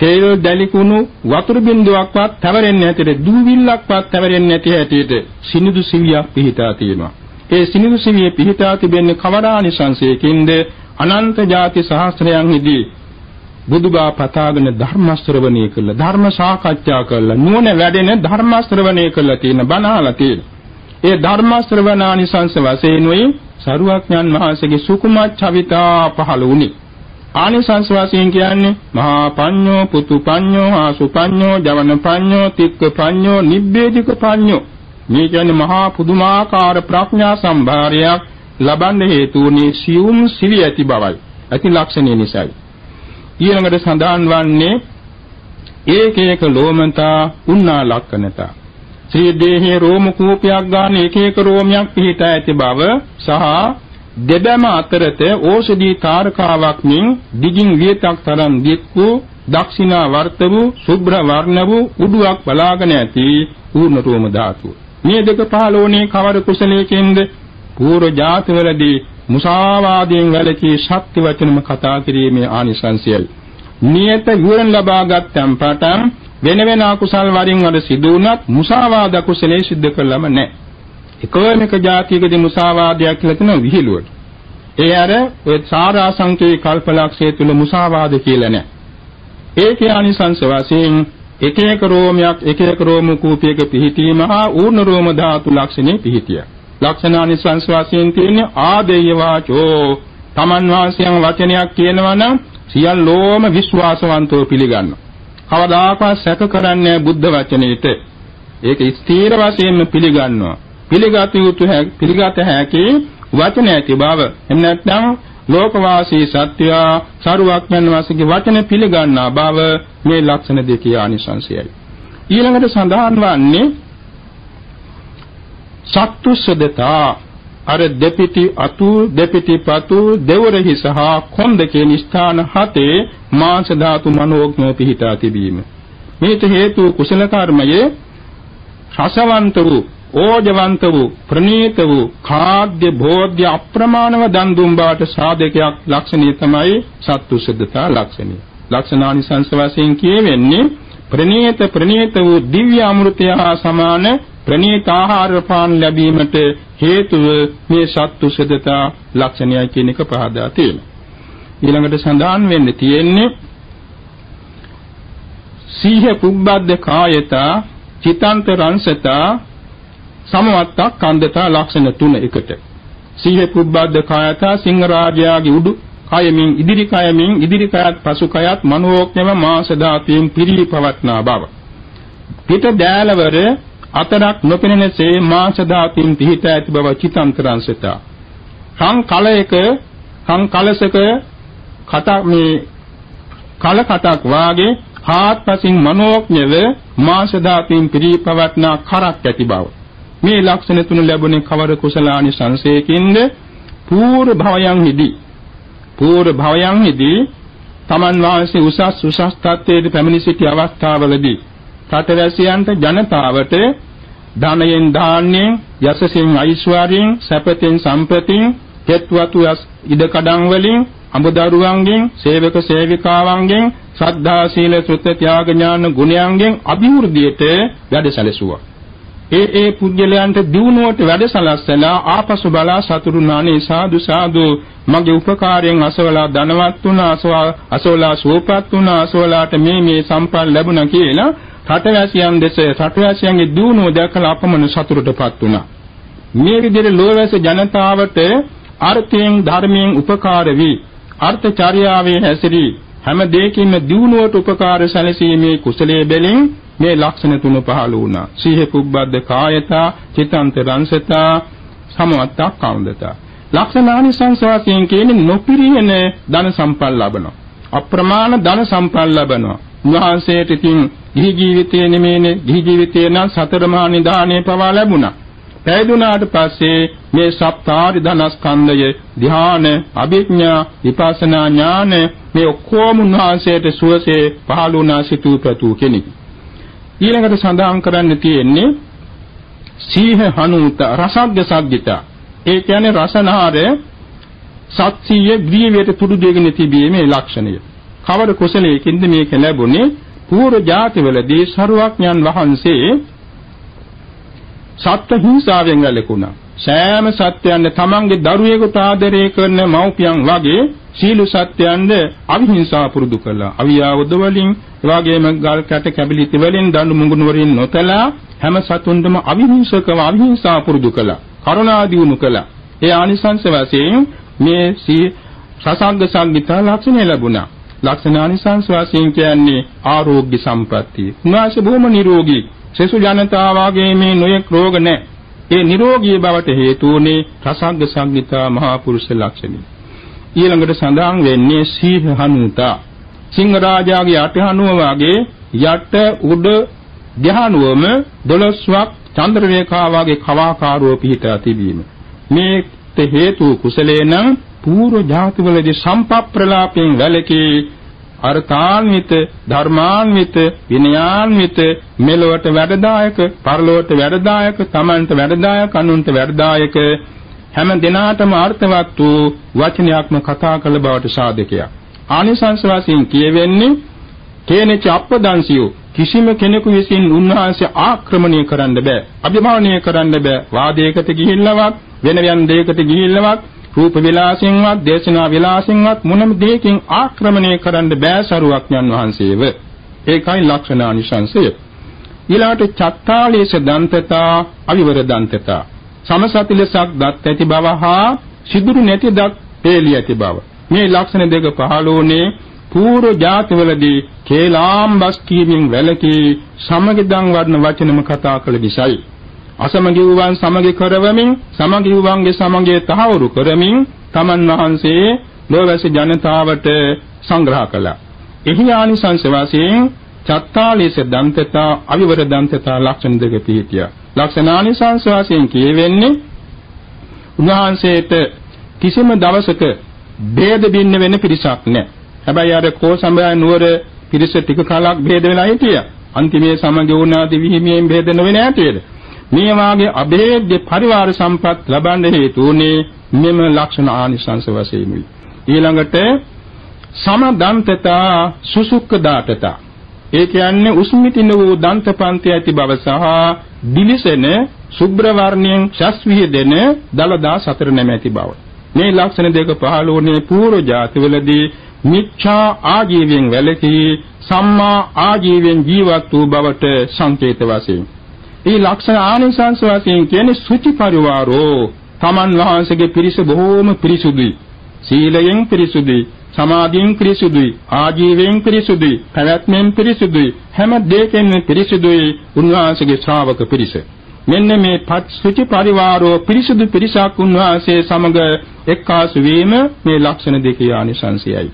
Speaker 2: තේල් දැලිකුණු වතුරු බින්දුවක්වත් තවරෙන්නේ නැතිද දූවිල්ලක්වත් තවරෙන්නේ නැති හැටියට සිනිදු සිවියක් පිහිටා තියෙනවා. ඒ සිනිදු සිවියේ පිහිටා තිබෙන්නේ කවදානිසංසයකින්ද අනන්ත ಜಾති සහස්‍රයන්හිදී බුදුබා පතාගෙන ධර්ම ශ්‍රවණය කළා ධර්ම සාකච්ඡා කළා නුවණ වැඩෙන ධර්ම ශ්‍රවණය කළා තියෙන බණාලා තියෙන. ඒ ධර්ම ශ්‍රවණානිසංස වශයෙන් වෙයි සරුවක්ඥන් වහන්සේගේ සුකුමච්ඡවිතා පහළ වුණේ. ආනිසංස වශයෙන් කියන්නේ මහා පඤ්ඤෝ පුතු පඤ්ඤෝ ආසු පඤ්ඤෝ ජවන පඤ්ඤෝ තික්ක පඤ්ඤෝ නිබ්බේධික පඤ්ඤෝ මේ කියන්නේ මහා පුදුමාකාර ප්‍රඥා සම්භාරයක් ලබන්න හේතු වුනේ සියුම් සිවි ඇති බවයි ඇති ලක්ෂණය නිසායි ඊළඟට සඳහන් වන්නේ ඒක එක ලෝමතා උන්නා ලක්කනතා ශ්‍රී දේහේ රෝම කූපයක් ගන්න එක එක රෝමයක් පිහිටා ඇති බව සහ දෙබැම අතරත ඕෂධි තාරකාවක් මින් දිගින් වියතක් තරම් දික් වූ දක්ෂිනා වර්ත වූ ශුභ්‍ර වර්ණ වූ උඩුවක් බලාගෙන ඇති ඌර්ණ රෝම ධාතුව. මේ දෙක පහළෝනේ කවර කුසලයකින්ද? පූර්ව ජාතවලදී මුසාවාදයෙන් වැළකී ශක්ති වචනම කතා කිරීමේ ආනිසංසයයි. නියත විවරණ ලබාගත්යන් පටන් වෙන වෙන අකුසල් වරින් වර සිදු වුණත් මුසාවාද කුසලයේ සිද්ධ කළම නැහැ. එකම එක જાතියකදී මුසාවාදයක් කියලා තියෙන විහිළුවට. ඒ අර ඔය සාරාංශකේ කල්පලක්ෂය තුල මුසාවාද කියලා නැහැ. ඒකේ ආනිසංස වශයෙන් එක එක රෝමයක් එක එක රෝම කූපයක පිහිටීම හා ඌර්ණ රෝම ධාතු ලක්ෂණේ පිහිටිය. ලක්ෂණානිසංස වශයෙන් තියෙන්නේ ආදේය වාචෝ තමන් වාසියන් වචනයක් කියනවා නම් සියල්ලෝම විශ්වාසවන්තව පිළිගන්නවා. කවදාකවත් සැක කරන්නේ බුද්ධ වචනේට. ඒක ස්ථීර වශයෙන්ම පිළිගන්නවා. පිළිගත යුතු පිළිගත හැකි වචන ඇති බව. එන්න නැත්නම් ලෝකවාසී සත්‍යය සරුවක්ඥන් වහන්සේගේ වචන පිළිගන්නා බව මේ ලක්ෂණ දෙකේ ආනිසංසයයි. ඊළඟට සඳහන් වන්නේ සත්තුස්සදතා අර දෙපිටි අතු දෙපිටි පතු දෙවරහි සහ කොන්ද කියන ස්ථාන හතේ මාංශ ධාතු මනෝඥ පිහිටා තිබීම. මේට හේතු කුසල කර්මයේ රසවන්ත වූ ඕජවන්ත වූ ප්‍රණීත වූ ખાද්‍ය භෝග්‍ය අප්‍රමාණව දන් දුම් බවට සාධකයක් ලක්ෂණය තමයි සත්තු සුද්ධතා ලක්ෂණය. ලක්ෂණානිසංස වශයෙන් කියවෙන්නේ ප්‍රණීත ප්‍රණීත වූ දිව්‍ය අමෘතය හා සමාන ප්‍රණීත ආහාර පාන ලැබීමට හේතුව මේ සත්තු සුද්ධතා ලක්ෂණයයි කියන එක පහදා තියෙනවා. ඊළඟට සඳහන් වෙන්න තියෙන්නේ සීහ පුබ්බද්ද කායතා චිතන්ත රංශතා සමවත්තක් කන්දතා ලක්ෂණ තුන එකට. සීහ පුබ්බද්ද කායතා සිංහ රාජයාගේ උඩු කයමින් ඉදිරි කයමින් ඉදිරි කයත් පසු කයත් මනෝඥම මාස ධාතුයෙන් පිරී පවත්නා බව. පිට දෑලවර අතරක් නොපෙනෙනසේ මාස ධාතුයෙන් පිහිට ඇති බව චිතන්තරංශතා. කං කලයක කං කලසක කට මේ කල කටක් වාගේ හාත්පසින් මනෝඥව මාස ධාතුයෙන් පිරී පවත්නා කරක් ඇති බව. මේ ලක්ෂණ තුන ලැබුණේ කවර කුසලානි සංසේකින්ද පූර්ව භවයන්හිදී පූර්ව භවයන්හිදී තමන් වාසී උසස් උසස් තත්ත්වයට පැමිණ සිටි අවස්ථාවලදී රටවැසියන්ට ජනතාවට ධනයෙන් ධාන්‍යයෙන් යසසින් ඓශ්වර්යයෙන් සැපතෙන් සම්පතින් කෙත්වතු ඉදකඩම් වලින් අඹදරුවන්ගෙන් සේවක සේවිකාවන්ගෙන් ශ්‍රද්ධා සීල සුත්ත ත්‍යාග ඥාන ගුණයන්ගෙන් අභිවෘද්ධියට වැඩ සැලසුවා ඒ ඒ පුජ්‍යලයන්ට දිනුවට වැඩසලස්සලා ආපසු බලා සතුරුනානේ සාදු සාදු මගේ උපකාරයෙන් අසවලා ධනවත් වුණා අසවලා සුවපත් වුණා අසවලාට මේ මේ සම්පත් ලැබුණා කියලා රටවැසියන් දෙස රටවැසියන්ගේ දිනුව දැකලා අපමණ සතුටටපත් වුණා මේ විදිහට ලෝවැස ජනතාවට අර්ථයෙන් ධර්මයෙන් උපකාර වී අර්ථචර්යාවේ හැසිරී හැම දෙයකින්ම දිනුවට උපකාර සැලසීමේ කුසලයේ බැලින් මේ ලක්ෂණ තුන පහළ වුණා. සීහ කුබ්බද්ද කායතා, චිතන්ත රංසතා, සමවත්තා කවුන්දතා. ලක්ෂණානිසංස වශයෙන් කියන්නේ නොපිරියන ධන සම්පල් ලබනවා. අප්‍රමාණ ධන සම්පල් ලබනවා. උන්වහන්සේට ඉතින් ගිහි ජීවිතයේ නෙමෙයිනේ ගිහි ජීවිතේ නම් සතර මහා නිදානේ පවා ලැබුණා. පැවිදුණාට පස්සේ මේ සප්තාරි ධනස්කන්ධය ධ්‍යාන, අභිඥා, විපස්සනා ඥාන මේ ඔක්කොම උන්වහන්සේට සුවසේ පහළ වුණා සිටු ප්‍රතු කෙනෙක්. ඊළඟට සඳහන් කරන්න තියෙන්නේ සීහ හනුත රසග්ග සග්ගිත. ඒ කියන්නේ රසනාර සත්‍යය ග්‍රීවයට තුඩු දෙගෙන තිබීමේ ලක්ෂණය. කවර කුසලයකින්ද මේක ලැබුණේ? පූර්ව ජාතිවලදී සරුවක්ඥන් වහන්සේ සත්ත්ව හිංසාවෙන් වැළකුණා. සෑම සත්‍යයන්ද තමන්ගේ දරුවෙකුට ආදරය කරන මව්පියන් වගේ සීල සත්‍යයන්ද අවිහිංසා පුරුදු කළා. අවියාවද වලින්, එවාගේම ගල් කැට කැබිලිති වලින් දඬු මුඟුණ වලින් නොතලා හැම සතුන්ටම අවිහිංසකව අවිහිංසා පුරුදු කළා. කරුණා දියුණු කළා. ඒ ආනිසංස වශයෙන් මේ සී සසංග සංගීත ලක්ෂණ ලැබුණා. ලක්ෂණානිසංස වශයෙන් කියන්නේ ආරෝග්‍ය සම්ප්‍රත්තිය. උන්වහන්සේ බොහොම නිරෝගී. සෙසු ජනතාවගේ මේ නොයෙක් රෝග නැහැ. ඒ නිරෝගී බවට හේතු වුණේ රසග්ග සංගීතා මහා පුරුෂ ලක්ෂණය. ඊළඟට සඳහන් වෙන්නේ සීහ හනුතා. සිංහ රාජාගේ අටහනුව වගේ යට උඩ ධානුවම 12ක් චන්ද්‍ර රේඛා වගේ කවාකාරව පිහිටා තිබීම. මේට හේතු කුසලේන පූර්ව ජාතිවලදී සම්පප්‍රලාපයෙන් වැළකී අර්ථාන්විත ධර්මාන්විත විනයාන්විත මෙලොවට වැඩදායක පරලොවට වැඩදායක තමන්ට වැඩදායක අනුන්ට වැඩදායක හැම දිනාටම අර්ථවත් වූ වචනයක්ම කතා කළ බවට සාධකයක් ආනිසංස වශයෙන් කියවෙන්නේ කේනච අප්පදංසියෝ කිසිම කෙනෙකු විසින් උන්වහන්සේ ආක්‍රමණය කරන්න බෑ අභිමානය කරන්න බෑ වාදයකට ගිහිල්ලවත් වෙන වෙන දෙයකට ගිහිල්ලවත් රූප විලාසින්වත් දේශනා විලාසින්වත් මොනම දෙයකින් ආක්‍රමණය කරන්න බෑ සරුවක්ඥන් වහන්සේව. ඒකයි ලක්ෂණානිශංසය ඊළාට චත්තාලේශ දන්තතා අවිවර දන්තතා. සමසති ලෙසක් දත් ඇති බව හා සිදුරු නැති දත් පේලි ඇති බව. මේ ලක්ෂණ දෙක පහළෝනේ පූර්ව ජාතිවලදී කේලාම්බස් කීමින් වැළකී සමගිදන් වර්ණ වචනම කතා කළ විසයි අසමගි වූවන් සමගි කරවමින් සමගි වූවන්ගේ සමගිය තහවුරු කරමින් තමන් වහන්සේ ලෝවැසි ජනතාවට සංග්‍රහ කළා. එහි ආනිසංස වශයෙන් චත්තාලේස දන්තතා අවිවර දන්තතා ලක්ෂණ දෙක පිහිටියා. ලක්ෂණානිසංස වශයෙන් කියවෙන්නේ උන්වහන්සේට කිසිම දවසක ભેද බින්න වෙන පිරිසක් නැහැ. හැබැයි අර කෝසඹය නුවර පිරිස ටික කාලක් ભેද වෙලා හිටියා. අන්තිමේ සමග වුණාදී විහිමියෙන් ભેද නොවේ නැතිද? මේ වාගේ અભේද්‍ය පරිවාර සම්පත් ලබන්න හේතු උනේ මෙම ලක්ෂණ ආනිසංස වශයෙන්යි. ඊළඟට සමදන්තතා සුසුක්ක දාතතා. ඒ කියන්නේ උස්මිතින වූ දන්තපන්ති ඇති බව සහ දිලිසෙන සුබ්‍ර වර්ණයෙන් ශස් විහෙදෙන දලදා සතර නැමැති බව. මේ ලක්ෂණ දෙක පහළ වුණේ පූර්ව ජාතිවලදී මිච්ඡා ආජීවයෙන් වැළකී සම්මා ආජීවයෙන් ජීවත් වූ බවට සංකේත වශයෙන් ඒ ලක්ෂණ ආනිසංස වශයෙන් කියන්නේ සුචි පරිවාරෝ තමන් වහන්සේගේ පිරිස බොහෝම පිරිසුදුයි. සීලයෙන් පිරිසුදුයි සමාධියෙන් පිරිසුදුයි ආජීවයෙන් පිරිසුදුයි පැවැත්මෙන් පිරිසුදුයි හැම දෙයකින්ම පිරිසුදුයි උන්වහන්සේගේ ශ්‍රාවක පිරිස. මෙන්න මේ පත් සුචි පරිවාරෝ පිරිසුදු පිරිසක් උන්වහන්සේ සමග එක්කාසු වීම මේ ලක්ෂණ දෙකේ ආනිසංසයයි.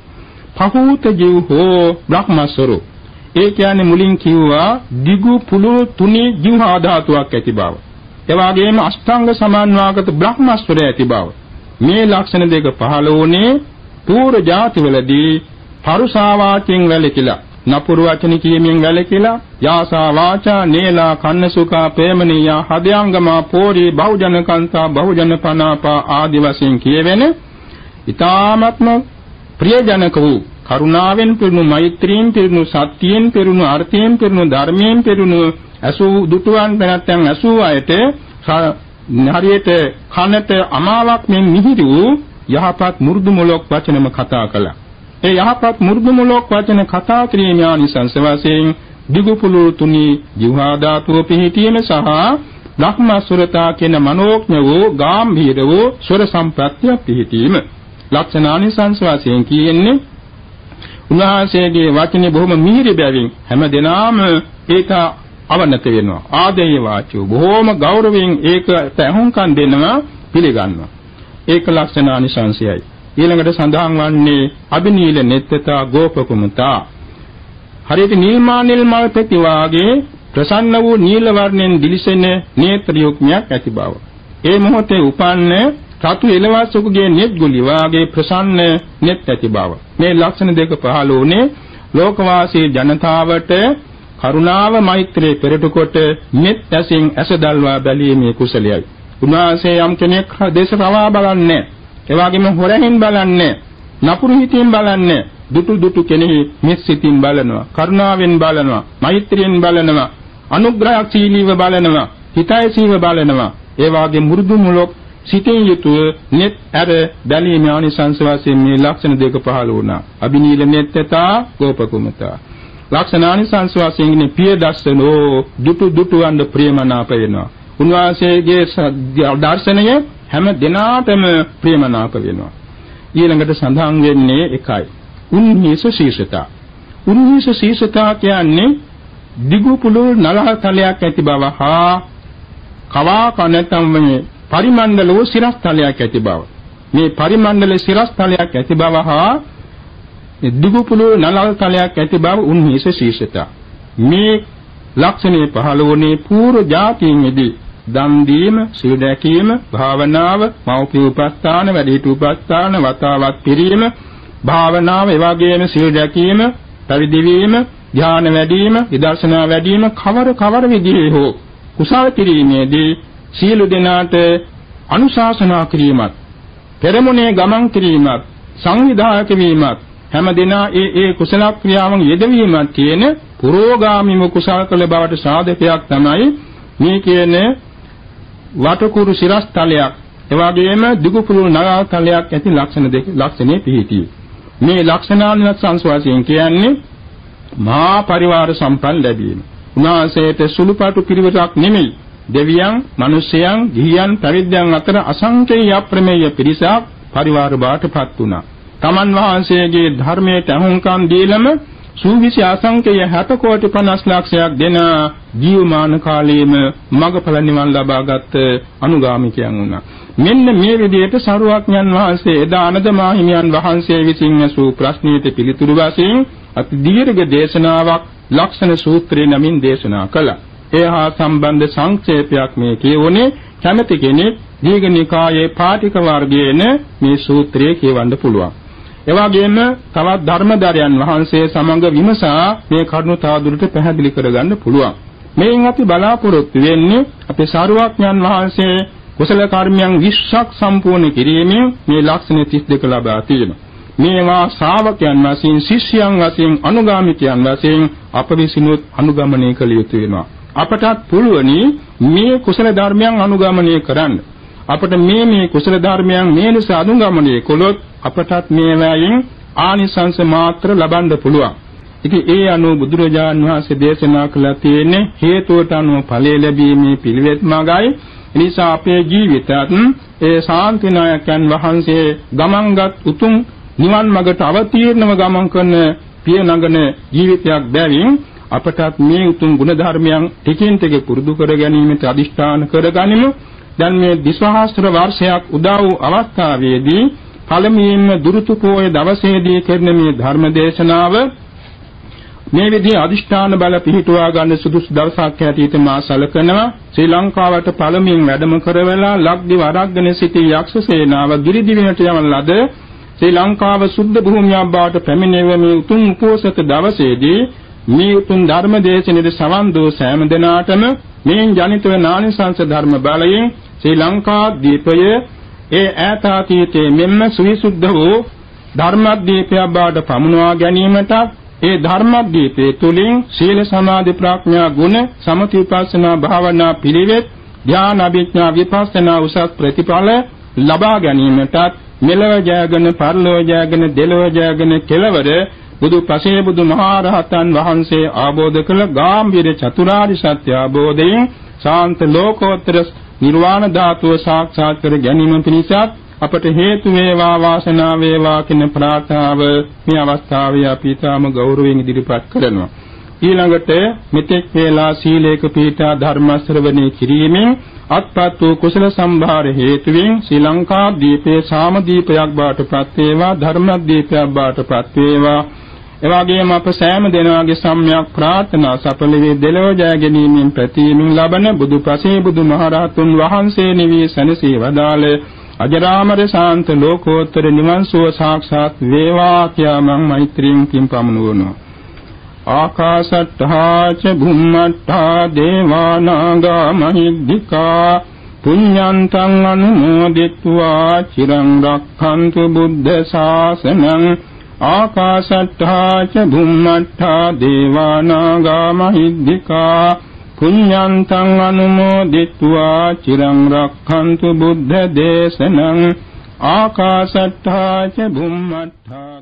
Speaker 2: පහූත ජීව හෝ බ්‍රහ්මස්වරෝ ඒ කියන්නේ මුලින් කිව්වා දිගු පුළු තුනි ජීවහා ධාතුවක් ඇති බව. ඒ වගේම අෂ්ටාංග සමාන්වාගත බ්‍රහ්මස්වරය ඇති බව. මේ ලක්ෂණ දෙක පහළ වුණේ පූර්ව જાතිවලදී පරුසා වාචෙන් වැළකීලා නපුරු වචන කියමින් වැළකීලා යාසා වාචා නේලා කන්නසුකා ප්‍රේමණීයා හදයංගමා පෝරි බහුජන කන්තා බහුජන පනාපා ආදි වශයෙන් කියවෙන ඊ타ත්ම ප්‍රියජනක වූ කරුණාවෙන් පිරුණු මෛත්‍රියෙන් පිරුණු සත්‍යයෙන් පිරුණු අර්ථයෙන් පිරුණු ධර්මයෙන් පිරුණු අසූ දුටුවන් වෙනත්යන් අසූ අයට හරියට කනට අමාවක් මෙන් මිහිරි වූ යහපත් මු르දු මොලොක් වචනම කතා කළා. ඒ යහපත් මු르දු මොලොක් වචන කතා කිරීම ආනිසංස වශයෙන් දිගුපුලු තුනි ජීවා ධාතුව පිහිටීම සහ ලක්මසුරතා කියන මනෝඥ වූ ගාම්භීර වූ ස්වර සම්ප්‍රත්‍ය පිහිටීම ලක්ෂණානිසංස වශයෙන් කියන්නේ උන්වහන්සේගේ වචනේ බොහොම මිහිරි බැවින් හැම දිනාම ඒක අවනත වෙනවා. ආදේය වාචෝ බොහොම ගෞරවයෙන් ඒකට ඇහුම්කන් දෙනවා පිළිගන්නවා. ඒක ලක්ෂණානිසංශයයි. ඊළඟට සඳහන් වන්නේ අබිනීල නෙත්තතා ගෝපකුමතා. හරියට නිල්මා නිල් මල් පෙති වාගේ ප්‍රසන්න වූ නිල වර්ණෙන් දිලිසෙන නේත්‍ර යුක්මයක් ඇති බව. ඒ මොහොතේ උපන්නේ සතු එළවස්සකුගේ net ගුලි වාගේ ප්‍රසන්න net ඇති බව. මේ ලක්ෂණ දෙක පහළ වුණේ ලෝකවාසී ජනතාවට කරුණාව මෛත්‍රිය පෙරට කොට net ඇසින් ඇස දල්වා බැලීමේ කුසලයයි. උන්වහන්සේ යම් කෙනෙක් දේශ රවා බලන්නේ, ඒ වගේම හොරහින් බලන්නේ, නපුරු හිතින් බලන්නේ, දුටු දුටු කෙනෙහි මෙත් සිතින් බලනවා, කරුණාවෙන් බලනවා, මෛත්‍රියෙන් බලනවා, අනුග්‍රහශීලීව බලනවා, හිතයිසීව බලනවා. ඒ වාගේ මුරුදු මුලක් සිතින් යුතුව net ඇර බැලීම ආනිසංස වශයෙන් මේ ලක්ෂණ දෙක පහළ වුණා. අබිනීල නෙත්තතා ගෝපකුමතා. ලක්ෂණ ආනිසංස වශයෙන් පිය දස්සනෝ දුටු දුටු වන්ද ප්‍රියමනාප වෙනවා. උන්වහන්සේගේ දර්ශනය හැම දිනාටම ප්‍රියමනාප වෙනවා. ඊළඟට සඳහන් වෙන්නේ එකයි. උන්හිස ශීර්ෂතා. උන්හිස ශීර්ෂතා කියන්නේ දිගු පුළුල් නලහ තලයක් ඇති බව හා කවා කනතම් පරිමණ්ඩල වූ සිරස්තලයක් ඇති බව. මේ පරිමණ්ඩල සිරස්තලයක් ඇති බව හා දිගුපුළු නලල් තලයක් ඇති බව උන්හිස ශීර්ෂතා. මේ ලක්ෂණේ පහළ වුණේ පූර්ව જાතියෙහිදී දන් දීම, සීල රැකීම, භාවනාව, මෞපිය උපස්ථාන, වැඩිහිටි උපස්ථාන, වතාවත් පිරීම, භාවනාව, ඒ වගේම සීල රැකීම, පැවිදි වීම, ධ්‍යාන වැඩිම, විදර්ශනා වැඩිම කවර කවර විදිහේ හෝ කුසල කිරීමේදී සියලු දෙනාට අනුශාසනා කිරීමත්, පෙරමුණේ ගමන් කිරීමත්, සංවිධායක වීමත් හැම දිනා ඒ ඒ කුසල ක්‍රියාවන් යෙදවීමක් තියෙන පුරෝගාමීව කුසල කළ බවට සාධකයක් තමයි මේ කියන වටකුරු සිරස්තලයක්. එවාගෙම දිගුපුරු නගාතලයක් ඇති ලක්ෂණ දෙක ලක්ෂණේ පිහිටියි. මේ ලක්ෂණානුවත් සංස්වාසයෙන් කියන්නේ මහා පරිවාර සම්පන්න ලැබීම. උන්වහන්සේට සුළුපාටු පිරිවරක් නෙමෙයි. දෙවියන්, මිනිසයන්, ගිහියන්, පැවිද්දයන් අතර අසංකේය අප්‍රමේය පිරිසක් පරිවාර බාටපත් වුණා. තමන් වහන්සේගේ ධර්මයට අහුම්කම් දීලම සූවිසි අසංකේය 60 කෝටි 50 ලක්ෂයක් දෙන ජීවමාන කාලයේම මගඵල නිවන් ලබාගත් අනුගාමිකයන් වුණා. මෙන්න මේ විදිහට සරුවක්ඥන් වහන්සේ එදා අනදමා හිමියන් වහන්සේ විසින් ඇසූ ප්‍රශ්නයට පිළිතුරු වශයෙන් අති දීර්ඝ දේශනාවක් ලක්ෂණ සූත්‍රය නමින් දේශනා කළා. ඒ හා සම්බන්ධ සංක්ෂේපයක් මේ කියවුනේ කැමැති කෙනෙක් දීඝනිකායේ පාටික වර්ගයේන මේ සූත්‍රය කියවන්න පුළුවන්. එවාගෙම තවත් ධර්මදරයන් වහන්සේ සමඟ විමසා මේ කරුණු තවදුරට පැහැදිලි කරගන්න පුළුවන්. මේන් අපි බලාපොරොත්තු වෙන්නේ අපේ සාරුවක්ඥන් වහන්සේ කුසල කර්මයන් 20ක් සම්පූර්ණ කිරීමෙන් මේ ලක්ෂණ 32 ලබා තියෙනවා. මේවා ශ්‍රාවකයන් වශයෙන් ශිෂ්‍යයන් වශයෙන් අනුගාමිකයන් වශයෙන් අප විසිනුත් අනුගමනය කළ යුතු වෙනවා. අපටත් පුළුවනි මේ කුසල ධර්මයන් අනුගමනය කරන්න. අපට මේ මේ කුසල ධර්මයන් මේ නිසා අනුගමනය කළොත් අපටත් මේවායින් ආනිසංස මාත්‍ර ලබන්න පුළුවන්. ඉතින් ඒ අනුව බුදුරජාන් වහන්සේ දේශනා කළා තියෙන්නේ හේතුවට අනුව ඵලය ලැබීමේ පිළිවෙත් මාර්ගයි. එනිසා අපේ ජීවිතත් ඒ ශාන්තිනායකයන් වහන්සේ ගමන්ගත් උතුම් නිවන් මඟට අවතීර්ණව ගමන් කරන පිය නගන ජීවිතයක් බැවින් අපටත් මේ උතුම් ගුණ ධර්මයන් ටිකින් ටික පුරුදු කර ගැනීමට අදිෂ්ඨාන කරගනිමු. දැන් මේ දිස්වහස්ත්‍ර වර්ෂයක් උදා වූ අවස්ථාවේදී පළමුවෙන්ම දුරුතු පෝය දවසේදී කරන මේ ධර්ම දේශනාව මේ විදිහේ අදිෂ්ඨාන බල පිහිටුවා ගන්න සුදුසු දවසක් හැටියට මා සැලකනවා ශ්‍රී ලංකාවට පළමුවෙන් වැඩම කරවලා ලක්දිව අරග්ගෙන සිටි යක්ෂ සේනාව ගිරිදිවිනට යවන ලද ශ්‍රී ලංකාව සුද්ධ භූමියක් බවට පැමිණෙව මේ උතුම් උපෝසත දවසේදී මේ උතුම් ධර්ම දේශනෙට සවන් දෝ සෑම දිනාටම මේන් ජනිත වන ආනිසංස ධර්ම බලයෙන් ශ්‍රී ලංකා දීපය ඒ ඈතාතීතයේ මෙන්න සවිසුද්ධ වූ ධර්මද්වීපයක් බවට පමුණවා ගැනීමට ඒ ධර්මද්වීපයේ තුලින් සීල සමාධි ප්‍රඥා ගුණ සමති විපස්සනා භාවනා පිළිවෙත් ධ්‍යාන අභිඥා විපස්සනා උසස් ප්‍රතිඵල ලබා ගැනීමටත් මෙලව ජයගෙන පරලොව ජයගෙන දෙලොව ජයගෙන කෙලවර බුදු පසේ බුදු මහරහතන් වහන්සේ ආબોධ කළ ගාම්භීර චතුරාර්ය සත්‍ය ආબોධයෙන් ශාන්ත ලෝකෝත්තර නිර්වාණ ධාතුව සාක්ෂාත් කර ගැනීම පිණිසත් අපට හේතු වේවා වාසනාව වේවා කියන ප්‍රාර්ථනාව මේ අවස්ථාවේ අපි තාම ගෞරවයෙන් ඉදිරිපත් කරනවා. ඊළඟට මෙතෙක් වේලා සීලේක පීඨා ධර්ම ශ්‍රවණේ කිරීමෙන් අත්පත් වූ කුසල සම්භාර හේතුවෙන් ශ්‍රී ලංකා දීපේ සාම දීපයක් බාටපත් වේවා ධර්ම දීපයක් බාටපත් වේවා එවාගේම අප සෑම දෙනාගේ සම්්‍යක් ප්‍රාර්ථනා සඵල වේ දෙලව ජය ගැනීමෙන් ප්‍රතිමින් ලබන බුදුපසේ බුදුමහරහතුන් වහන්සේ නිවී සනසී වදාළ අජරාමර ශාන්ත ලෝකෝත්තර නිවන් සුව සාක්ෂාත් වේවා කියා මම මෛත්‍රියෙන් කිම් පමුණුවනවා ආකාශට්ඨා ච භුම්මට්ඨා දේවානාගා මහිද්దికා පුඤ්ඤන්තං අනුමෝදිත්වා. චිරං රක්ඛන්තු බුද්ධ ශාසනං ආකාශට්ඨා ච භුම්මට්ඨා දේවානාගා මහිද්దికා පුඤ්ඤන්තං අනුමෝදිත්වා චිරං රක්ඛන්තු බුද්ධ දේශනං ආකාශට්ඨා ච භුම්මට්ඨා